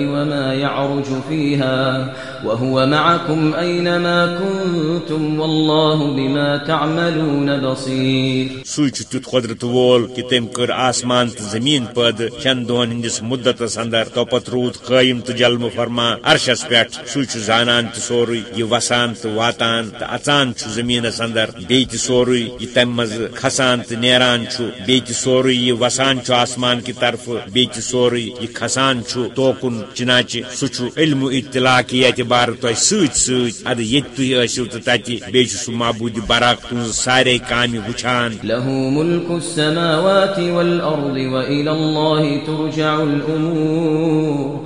وما يعرج فيها وهو معكم أينما كنتم والله بما تعملون بصير. سوی چھ تیت قدرت وول کہ تم کر آسمان تو زمین پد چند دون ہندس مدتس اندر توپت رود قائم تو جلم فرما عرشس پہ سوی چھ زانان تو سوری یہ وسان تو واتان تو اچان چھ زمینس اندر بی تہ سوری یہ تم مز کھسان تو نیران چھ بی تہ سوری یہ وسان چھ آسمان کی طرف بی تہ سوری یہ کھسان چھ توکن چناچہ سہ چھ علم اطلاع کی اعتبار تہ ست اد یت تھی ٲسِو تہٕ تتہِ بیٚیہِ چھُ سُہ معبوٗدِ براق تُہنٛز سارے کامہِ وٕچھان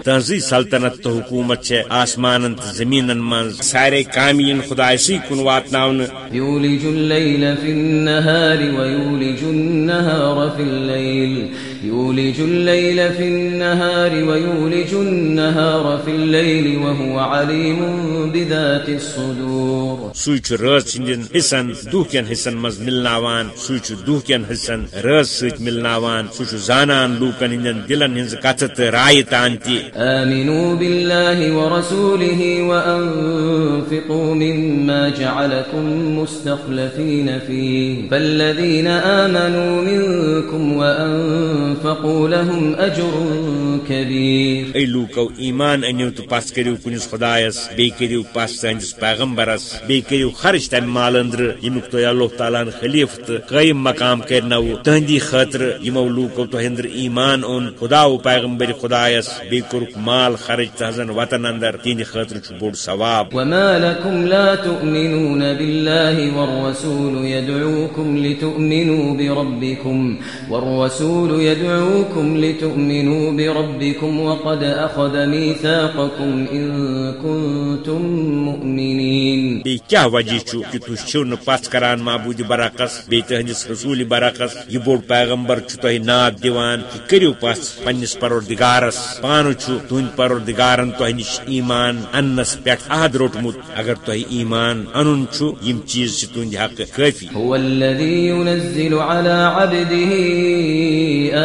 تہذی سلطنت تو حکومت چھے آسمانن تو زمینن من سارے کامین خدا سی کن واتناون يولج الليل في النهار ويولج النهار في الليل يولج الليل في النهار ويولج النهار في الليل وهو عليم بذات الصدور. سوچ رز سندن حصن دہ کن حصن مز ملناوان سوچ کن حصن رز ست ملناوان سوچ زانان لوکن ہندن دلن ہنز کتھ رائے تان تی آمنوا بالله ورسوله وأنفقوا مما جعلكم مستخلفين فيه فالذين آمنوا منكم وأنفقوا لهم أجر كبير اے لوکو ایمان انیو تو پس کریو کنس خدایس بی کریو پس تہندس پیغمبرس بی کریو خرچ تم مال اندر یمیک تو اللہ تعالیٰ خلیف تو قائم مقام کرنو تہندی خاطر یمو لوکو تو ہندر ایمان اون خدا و پیغمبر خدایس بی کرک مال خرچ تہذن وطن اندر تین خاطر چھ بوڑ ثواب. وما لكم لا تؤمنون بالله والرسول يدعوكم لتؤمنوا بربكم والرسول يدعوكم لتؤمنوا بربكم وقد أخذ ميثاقكم إن كنتم مؤمنين. بی کیا وجہ چھ کہ تھی چھو ن پس کران معبود برعکس بی تہندس رسول یہ بوڑ پیغمبر ناد دیوان کہ کریو پس پنس پروردگارس پانو چھ تہند پروردگارن تہ نش ایمان انس پٮ۪ٹھ عہد روٹمت اگر تہ ایمان انن چھ یم چیز چھ تہند حق کافی هو الذي ينزل على عبده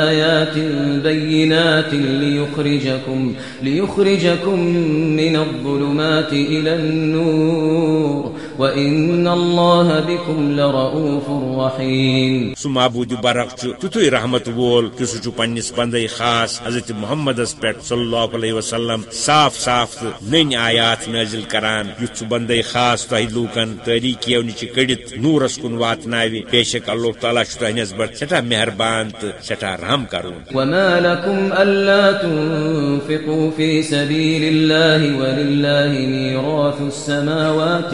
آيات بينات ليخرجكم ليخرجكم من الظلمات إلى النور. وإن الله بكم لرؤوف رحيم سو معبود برق چھ تتھے رحمت وول چھ پنس بندے خاص حضرت محمدس پہ صلی اللہ علیہ وسلم صاف صاف نن آیات نازل کران یت بندے خاص تہ لوکن تاریکیو نش کڑت نورس کن واتناوی بے شک اللہ تعالیٰ چھ تہ نسبت سٹھا مہربان تو سٹھا رحم کرون۔ وما لكم ألا تنفقوا في سبيل الله ولله ميراث السماوات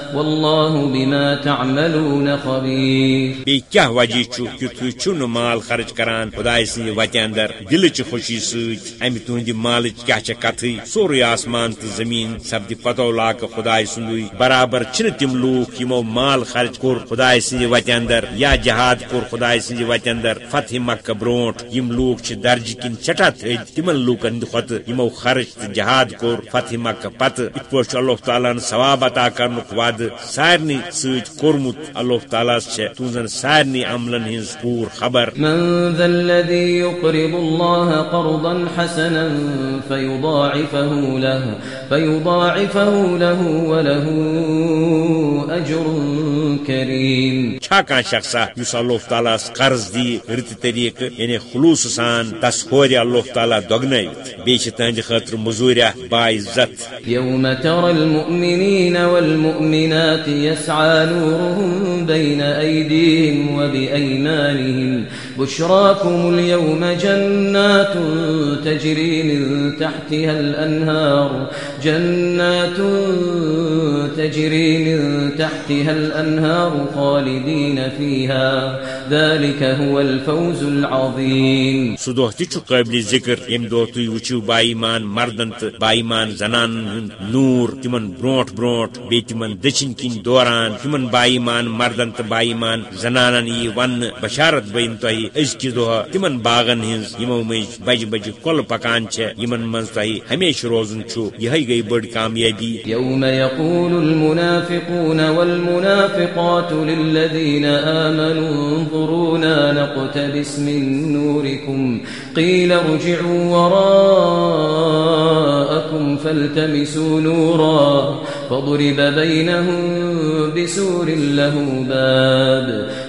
والله بما تعملون خبير بی کیا وجہ چھ کہ تھی چھو مال خرچ کران؟ خدائے سند وتہ اندر دلچ خوشی ست امہ تہند مالچ کیا چھ کتھی سورے آسمان تو زمین سپد پتو لاک خدائے سندوی برابر چھن تم لوک یمو مال خرچ کور خدائے سند وتہ اندر، یا جہاد کور خدائے سند وتہ اندر۔ فتح مکہ برونٹ یم لوک چھ درج کن چٹا تھید تمن لوکن کھت یمو خرچ جہاد کور فتح مکہ پت۔ ات پوش اللہ تعالیٰ ثواب عطا کرنک وعد سارنی کورمت اللہ تعالیٰ چھ تہذن سارنی عملن ہنز پور خبر۔ من ذا الذي يقرض الله قرضا حسنا فيضاعفه له فيضاعفه له وله أجر كريم۔ چھا کان شخصا یس اللہ تعالیٰ قرض دی رت طریقہ یعنی خلوص سان تس ہور اللہ تعالیٰ دگنوت بیچ تہند خاطر مزوریا با عزت يوم ترى المؤمنين والمؤمنات يسعى نورهم بين أيديهم وبأيمانهم بشراكم اليوم جنات تجري من تحتها الأنهار، جنات تجري من تحتها الأنهار خالدين فيها. ذلك هو الفوز العظيم. سہ دہ تہ قابل ذکر یم دہ وچو با ایمان مردن تو با ایمان زنان نور تمن برونٹ برونٹ بیتمن دچن کن دوران تمن با ایمان مردن تو با ایمان زنانن یہ ون بشارت بین تہ ازکہ دہ تمن باغن ہز یمو مز بج بج کل پکان چھ یمن من تہ ہمیشہ روزن چھو یہ گئی بڑ کامیابی۔ يوم يقول المنافقون والمنافقات للذين آمنوا انظرونا نقتبس من نوركم قيل ارجعوا وراءكم فالتمسوا نورا۔ فضرب بينهم بسور له باب.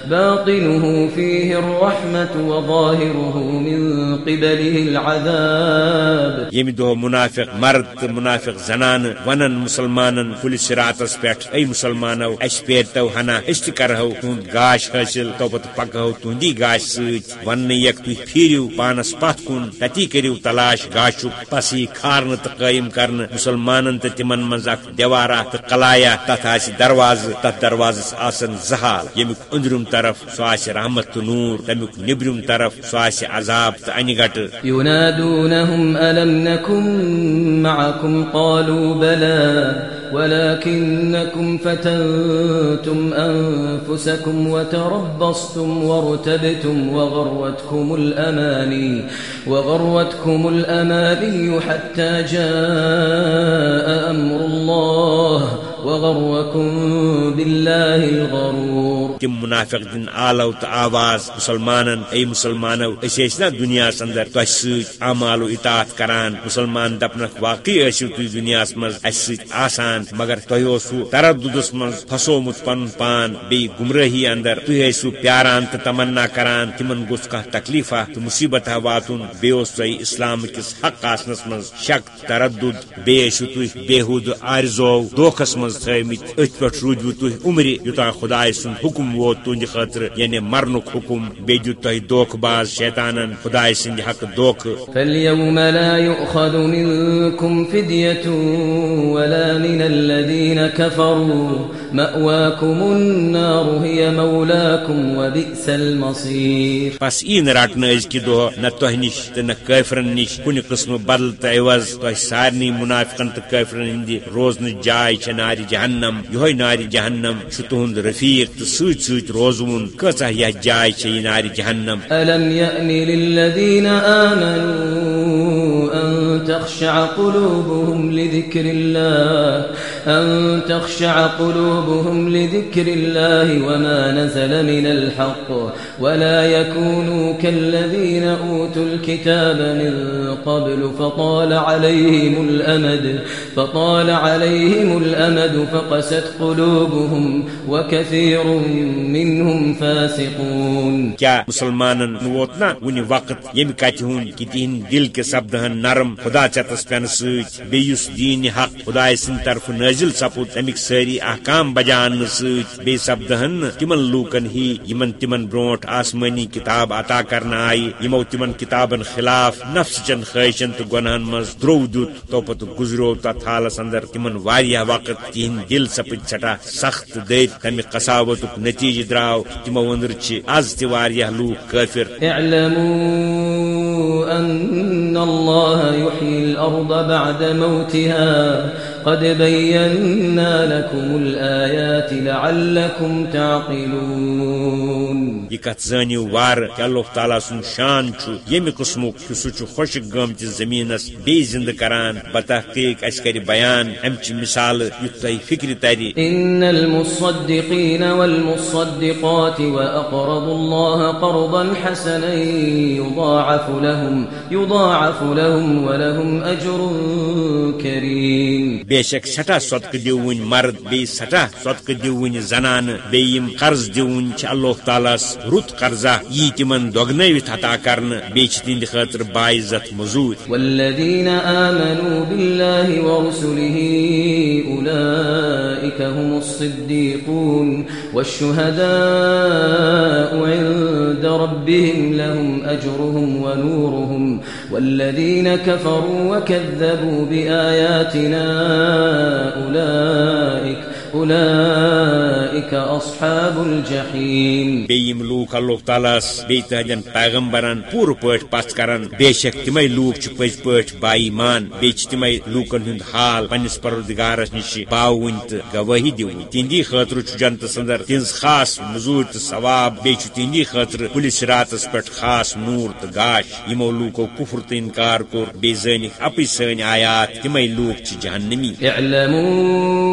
باطنه فيه الرحمة وظاهره من قبله العذاب. یم دہ منافق مرد، منافق زنان، ونن مسلمانن کل سراتس پہ اے مسلمانو اس پیرتو ہنا اس تہ کرہو تہند گاش حاصل تو پتہ پکہو تہندی گاش ست ون یک تھی پھیرو پانس پت کن تتی کریو تلاش گاشک پس یہ کھارن تو قائم کرن مسلمانن تو تمن مز اخ تو قلایا تتھ آس دروازہ تر دروازس آسن زحال یمیک اندرم طرف سو آس رحمت تو نور تمیک نبرم طرف سو آس عذاب تو انہ گٹ ينادونهم ألم نكن معكم قالوا بلى ولكنكم فتنتم أنفسكم وتربصتم وارتبتم وغروتكم الأماني وغروتكم الأماني حتى جاء أمر الله وغركم بالله الغرور. تم منافق دن آلو تو آواز مسلمانن، اے مسلمانو اسی دنیا اندر تو ست اعمال و اطاعت کران، مسلمان دپنک واقعی ٲسِو تُہۍ دُنیاہس منٛز اَسہِ آسان، مگر تۄہہِ اوسوٕ تردُدس منٛز پھسومُت پنُن پان بیٚیہِ گمرٲہی اندر تُہۍ ٲسِو پیاران تہٕ تمنا کران تِمن گوٚژھ کانٛہہ تکلیفا تہٕ مُصیبتہ واتُن بیٚیہِ اوس اسلام کِس حق آسنس منٛز شک، تردُد بیٚیہِ ٲسِو تُہۍ بےحود آرزو دھوکھس منٛز تھٲمٕتۍ أتھۍ پٮ۪ٹھ روٗدوٕ تُہۍ عمرِ یوٚتام خۄداے سُنٛد حُکم ووت تُہنٛدِ خٲطرٕ یعنی مرنُک حُکم بیٚیہِ دیُت تۄہہِ دھوکہٕ باز شیطانن خۄداے سٕنٛدِ حقہٕ دھوکہٕ فاليوم لا يؤخذ منكم فدية ولا من الذين كفروا مأواكم النار هي مولاكم وبئس المصير بس این رٹن ازکہ دہ نہ تہ نش تو نہ قفرن نش کن قسم بدل تو عوض تہ سارنی منافقن تو قفرن ہند روزن جائے چھ نار جہنم یہ نار جہنم تہد رفیق، تو ست ست روزون کچھ یہ جائے یہ نار جہنم؟ ألم يأن للذين آمنوا أن تخشع قلوبهم لذكر الله أن تخشع قلوبهم لذكر الله وما نزل من الحق ولا يكونوا كالذين أوتوا الكتاب من قبل فطال عليهم الأمد فطال عليهم الأمد فقست قلوبهم وكثير منهم فاسقون کیا مسلمانن ووت ون وقت یم کت ہن کہ تہند دل کے سپدہن نرم خدا چتس پین ست بیس دین حق خدا سند طرف نازل سپود امیک ساری احکام بجان ست بی سپدہن تمن لوکن ہی یمن تمن برونٹ آسمانی کتاب عطا کرنا آئی یمو تمن کتابن خلاف نفس چن خواہشن تو گناہن مز درو دیت تو پت گزرو تت حالس اندر تمن واریاہ وقت تہند دل سپد سٹھا سخت دیر تمہ قساوتک نتیجہ دراو تمو اندر آز تہ لوک کافر اعلموا أن الله يحيي الأرض بعد موتها قد بينا لكم الآيات لعلكم تعقلون. کت زانیو وار کہ اللہ تعالیٰ سن شان چھ یم قسمک کہ سہ خوشک گمت زمینس بی زند کران۔ بتحقیق اس کر بیان امچ مثال تہ فکر تری إن المصدقين والمصدقات وأقرضوا الله قرضا حسنا يضاعف لهم يضاعف لهم ولهم أجر كريم۔ بے شک سٹھا صدقہ دیون مرد بی سٹھا صدقہ دیون زنان بیم قرض دیون چھ اللہ تعالیٰ رت قرضہ۔ یہ تمن دگنوت عطا کرن بی چھ تہند خاطر باعزت مزود۔ والذين آمنوا بالله ورسله أولئك هم الصديقون والشهداء عند ربهم، لهم أجرهم ونورهم والذين كفروا وكذبوا بآياتنا أولئك أولئك أصحاب الجحيم. بیم لوک اللہ تعالیٰ بی تہدین پیغمبرن پور پٲٹھۍ پس کران بے شک تمے لوک چھ پز پٲٹھۍ با ایمان. بی چھ تمے لوکن ہند حال پنس پروردگارس نش باون تو گواہی دون تہندی خاطر چھ جنتس اندر تہذ خاص مزور تو ثواب. بی چھ تہندی خاطر پُلس راتس پٮ۪ٹھ خاص نور تو گاش. یمو لوکو کفر تو انکار کور. بی زٲنِکھ اپٕز سٲنۍ آیات تمے لوک چھ جہنمی. اعلموا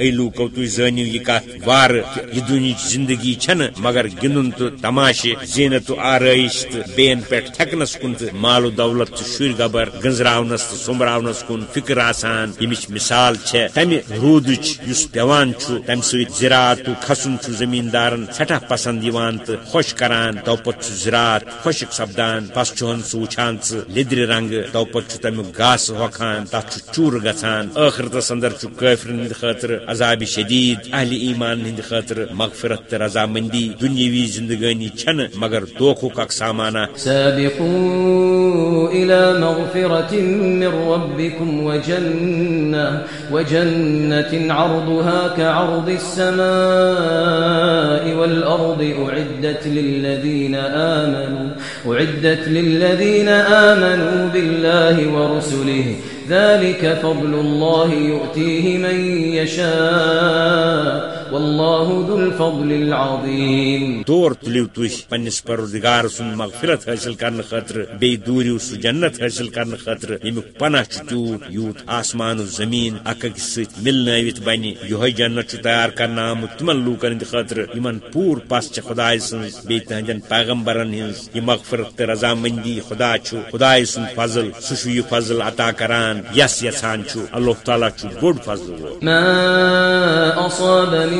اے لوکو تھی زنو یہ کت وار یہ دنیا زندگی چھن مگر گندن تو تماشے زینت تو آرائش تو بین پہ تھکنس کن تو مال و دولت تو شر گبر گنزراونس تو سمراونس کن فکر آسان یمچ مثال چھ تمہ رودچ اس پیوان چھ تم سۭتۍ زراعت تو کھسن چھ زمیندارن سٹھا پسند یوان تو خوش کران تو پت چھ زراعت خشک سپدان پس چون سہ وچھان لیدر رنگ تو پت چھ تمیک گاسہ ہوکھان تتھ چھ چور گژھان ٲخرتس اندر چھ کٲفرن ہٕنٛدِ خٲطرٕ عذاب شدید، اہل ایمان ہند خاطر مغفرت تو رضامندی، دنیاوی زندگانی چھن، مگر دوکھک اک سامانہ۔ سابقوا الى مغفرة من ربكم وجنة وجنة عرضها كعرض السماء والأرض أعدت للذين آمنوا، أعدت للذين آمنوا بالله ورسله. ذلك فضل الله يؤتيه من يشاء. والله ذو الفضل العظيم طور تلیو تھی پنس پردگار سن مغفرت حاصل کرنے خاطر بی دوریو سہ جنت حاصل کرنے خاطر یمیک پناہ تیوت یوت آسمان و زمین اک اکس ست ملنوت بن یہ جنت تیار کرنا آمت تمن لوکن ہند خاطر یمن پور پس چھ خدائے سن بی تہندین پیغمبرن ہنز یہ مغفرت تہ رضامندی خدا چھ خدائے سن فضل سہ یہ فضل عطا کران یس یسان چھ اللہ تعالی چھ بوڑ فضل. ما أصاب من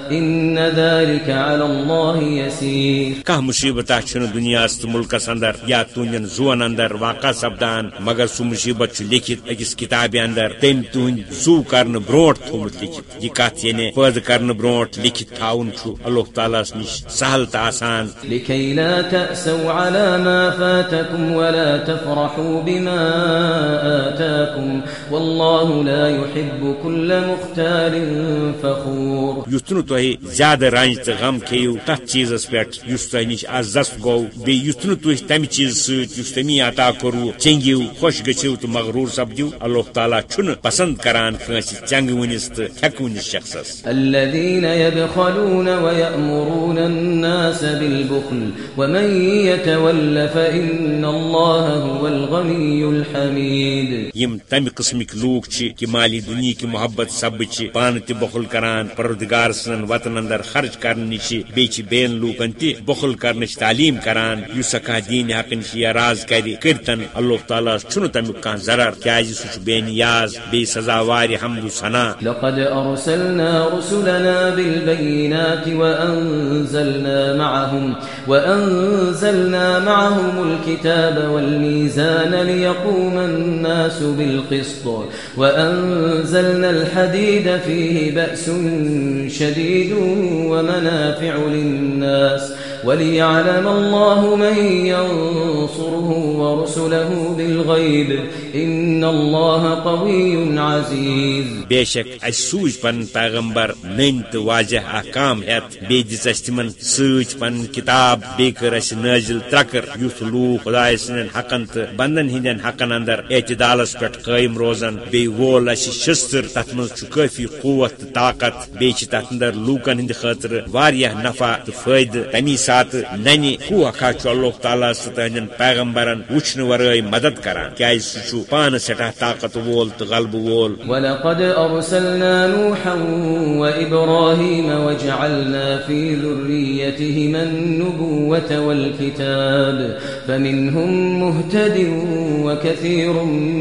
إن ذلك على الله يسير. كه مصيبت چھن دنیا تو ملکس اندر یا تہندین زون اندر واقع سپدان مگر سہ مصیبت چھ لکھت اکس کتاب اندر تم تہند زو کرن برونٹ تھومت لکھت یہ کت یعنی پید کرن برونٹ لکھت تھاون چھ اللہ تعالیٰ نش سہل تو آسان۔ لكي لا تأسوا على ما فاتكم ولا تفرحوا بما آتاكم والله لا يحب كل مختال فخور۔ یُتھ نہٕ تۄہہِ زیادٕ رنج تہٕ غم کھیٚیِو تتھ چیٖزس پٮ۪ٹھ یُس تۄہہِ نِش بیٚیہِ یُتھ نہٕ تُہۍ تمہِ چیٖزٕ یُس تٔمی عطا کوٚروٕ چنٛگِو خۄش گٔژھِو تہٕ مغروٗر سپدِو۔ اللہ تعالیٰ چھُنہٕ پسنٛد کران کٲنٛسہِ چنٛگہٕ وٕنِس تہٕ ٹھیٚکہٕ وٕنِس شخصس۔ الذين يبخلون ويأمرون الناس بالبخل ومن يتول فإن الله هو الغني الحميد۔ یم تمہِ قٕسمٕکۍ لوٗکھ چھِ کہ مالی دُنہِکۍ محبت سبہٕ چھِ پانہٕ تہِ بخل کران پردگار سن وطن اندر خرچ کرنے نش بیٚیہِ بین لوٗکن تہِ بخل کرنٕچ تعلیٖم کران یُس کانٛہہ دیٖن حق نش یاراز کرِ کٔرتن اللہ تعالیٰ چھُنہٕ تمیُک کانٛہہ ضرر، کیازِ سُہ بے نیاز بیٚیہِ سزاوارِ حمد و ثنا۔ لقد أرسلنا رسلنا بالبينات وأنزلنا معهم وأنزلنا معهم الكتاب والميزان ليقوم الناس بالقسط، وأنزلنا الحديد فيه بأس شديد۔ ومنافع للناس وليعلم الله من ينصره ورسله بالغيب إن الله قوي عزيز. بے شک اس پن پیغمبر نن تو واضح احکام ہت بی دس اس تمن سوچ پن کتاب بی اس نازل ترکر یوت لو خدا سن حقن تو بندن ہندن حقن اندر اعتدالس پٹ قائم روزن بی وول اس شستر تت من چھ کافی قوت، طاقت بی چھ تت اندر لوکن ہند خاطر واریاہ نفع تو فائدہ تمی سات ننی کو اکھا چھ اللہ تعالی ستہندن پیغمبرن وچھن ورٲے مدد کران۔ کیاز سہ چھ پان سٹھاہ طاقت وول تو غلب وول۔ ولقد أرسلنا نوحا وإبراهيم وجعلنا في ذريتهما النبوة والكتاب فمنهم مهتد وكثير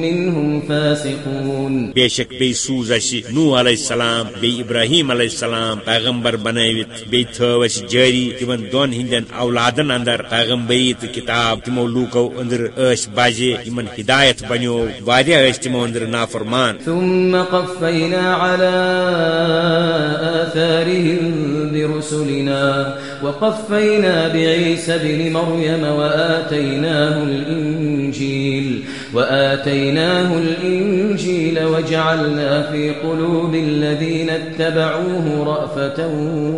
منهم فاسقون۔ بے شک بی سوز اس نو علیہ السلام بی ابراہیم علیہ السلام پیغمبر بنٲوِتھ بی تھو اس جاری تمن دون ہندین اولادن اندر پیغمبری تو کتاب تمو لوکو اندر اس بجے یمن ہدایت بنیو واریاہ اس تمو اندر نافرمان۔ ثم قفینا علی آثارهم برسلنا وقفينا بعيسى بن مريم وآتيناه الإنجيل وآتيناه الإنجيل وجعلنا في قلوب الذين اتبعوه رأفة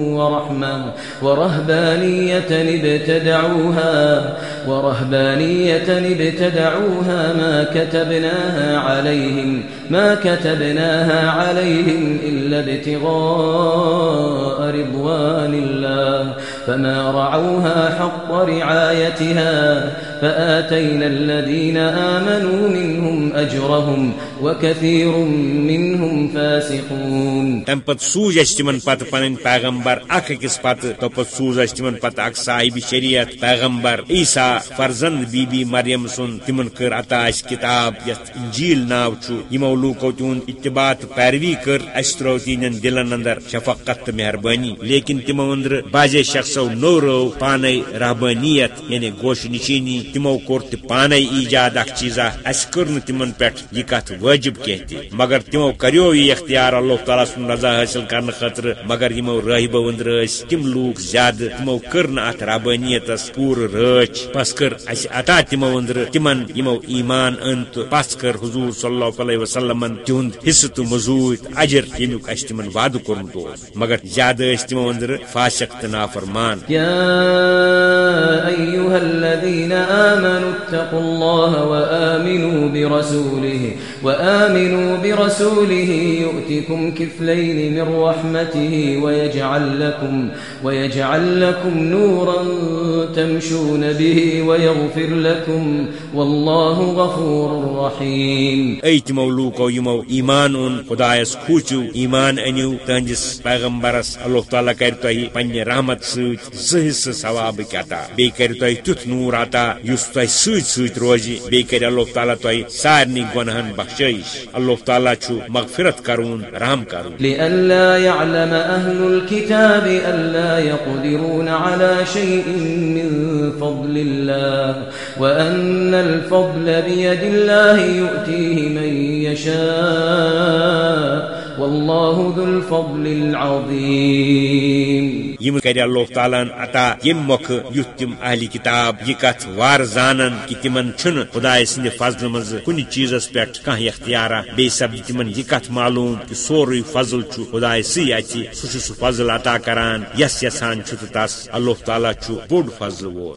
ورحمة ورهبانية ابتدعوها ورهبانية ابتدعوها ما كتبناها عليهم ما كتبناها عليهم إلا ابتغاء رضوان الله فما رعوها حق رعايتها فآتينا الذين آمنوا منهم أجرهم وكثير منهم فاسقون تم پت سوز اس پت پن پیغمبر اخ اکس پت، تو پت سوز اس تمن پت اک صاحب شریعت پیغمبر عیسیٰ فرزند بی بی مریم سن تمن کر عطا اس کتاب یت انجیل ناو چھ یمو لوکو تون اتباع پیروی کر اس دلن اندر شفقت مہربانی لیکن تمو اندر بازے شخصو نو رو پانے رہبانیت یعنی گوش نشینی تمو کور تہ پانے ایجاد اخ چیزا اس کرن تمن پٹ یہ کت واجب کہتی۔ مگر تمو کریو یہ اختیار اللہ تعالی سن رضا حاصل کرنے خاطر، مگر یمو راہبو اندر اس تم لوگ زیادہ تمو کرن ات رہبانیت پور رچ۔ پس کر اس عطا تمو اندر تمن یمو ایمان انت۔ پس کر حضور صلی اللہ علیہ وسلم تہند حصہ تو مزود اجر یمیک اس تمن وعدہ کورمت مگر زیادہ اس تمو اندر فاسق تو نافرمان يا أيها الذين آمنوا اتقوا الله وآمنوا برسوله وآمنوا برسوله يؤتكم كفلين من رحمته ويجعل لكم ويجعل لكم نورا تمشون به ويغفر لكم والله غفور رحيم. اي تمو لوكو يمو ايمان ان خدايس خوچو ايمان انيو تنجس پیغمبرس الله تعالى کر تو پنہ رحمت سۭتۍ زٕ حصہٕ ثوابٕکۍ عطا بیٚیہِ کَرِ تۄہہِ تیُتھ نوٗر عطا یُس تۄہہِ سۭتۍ سۭتۍ روزِ بیٚیہِ کَرِ اللہ تعالیٰ تۄہہِ سارنٕے گۄنہن بخشٲیش اللہ تعالیٰ چھُ مغفرت کرون، رحم کرون۔ لئلا يعلم أهل الكتاب ألا يقدرون على شيء من فضل الله وأن الفضل بيد الله يؤتيه من يشاء والله ذو الفضل العظيم یم کر اللہ تعالیٰ عطا یم موقع یت تم اہلی کتاب یہ کت وار زانن کہ تمن چھن خدا سند فضل مز کن چیزس پہ کھانا اختیارہ بی سپد تمن یہ کت معلوم کہ سوری فضل چھ خدا سی اتہ، سہ سہ فضل عطا کران، یس یسان چھ تس اللہ تعالیٰ چھ بوڑ فضل وول۔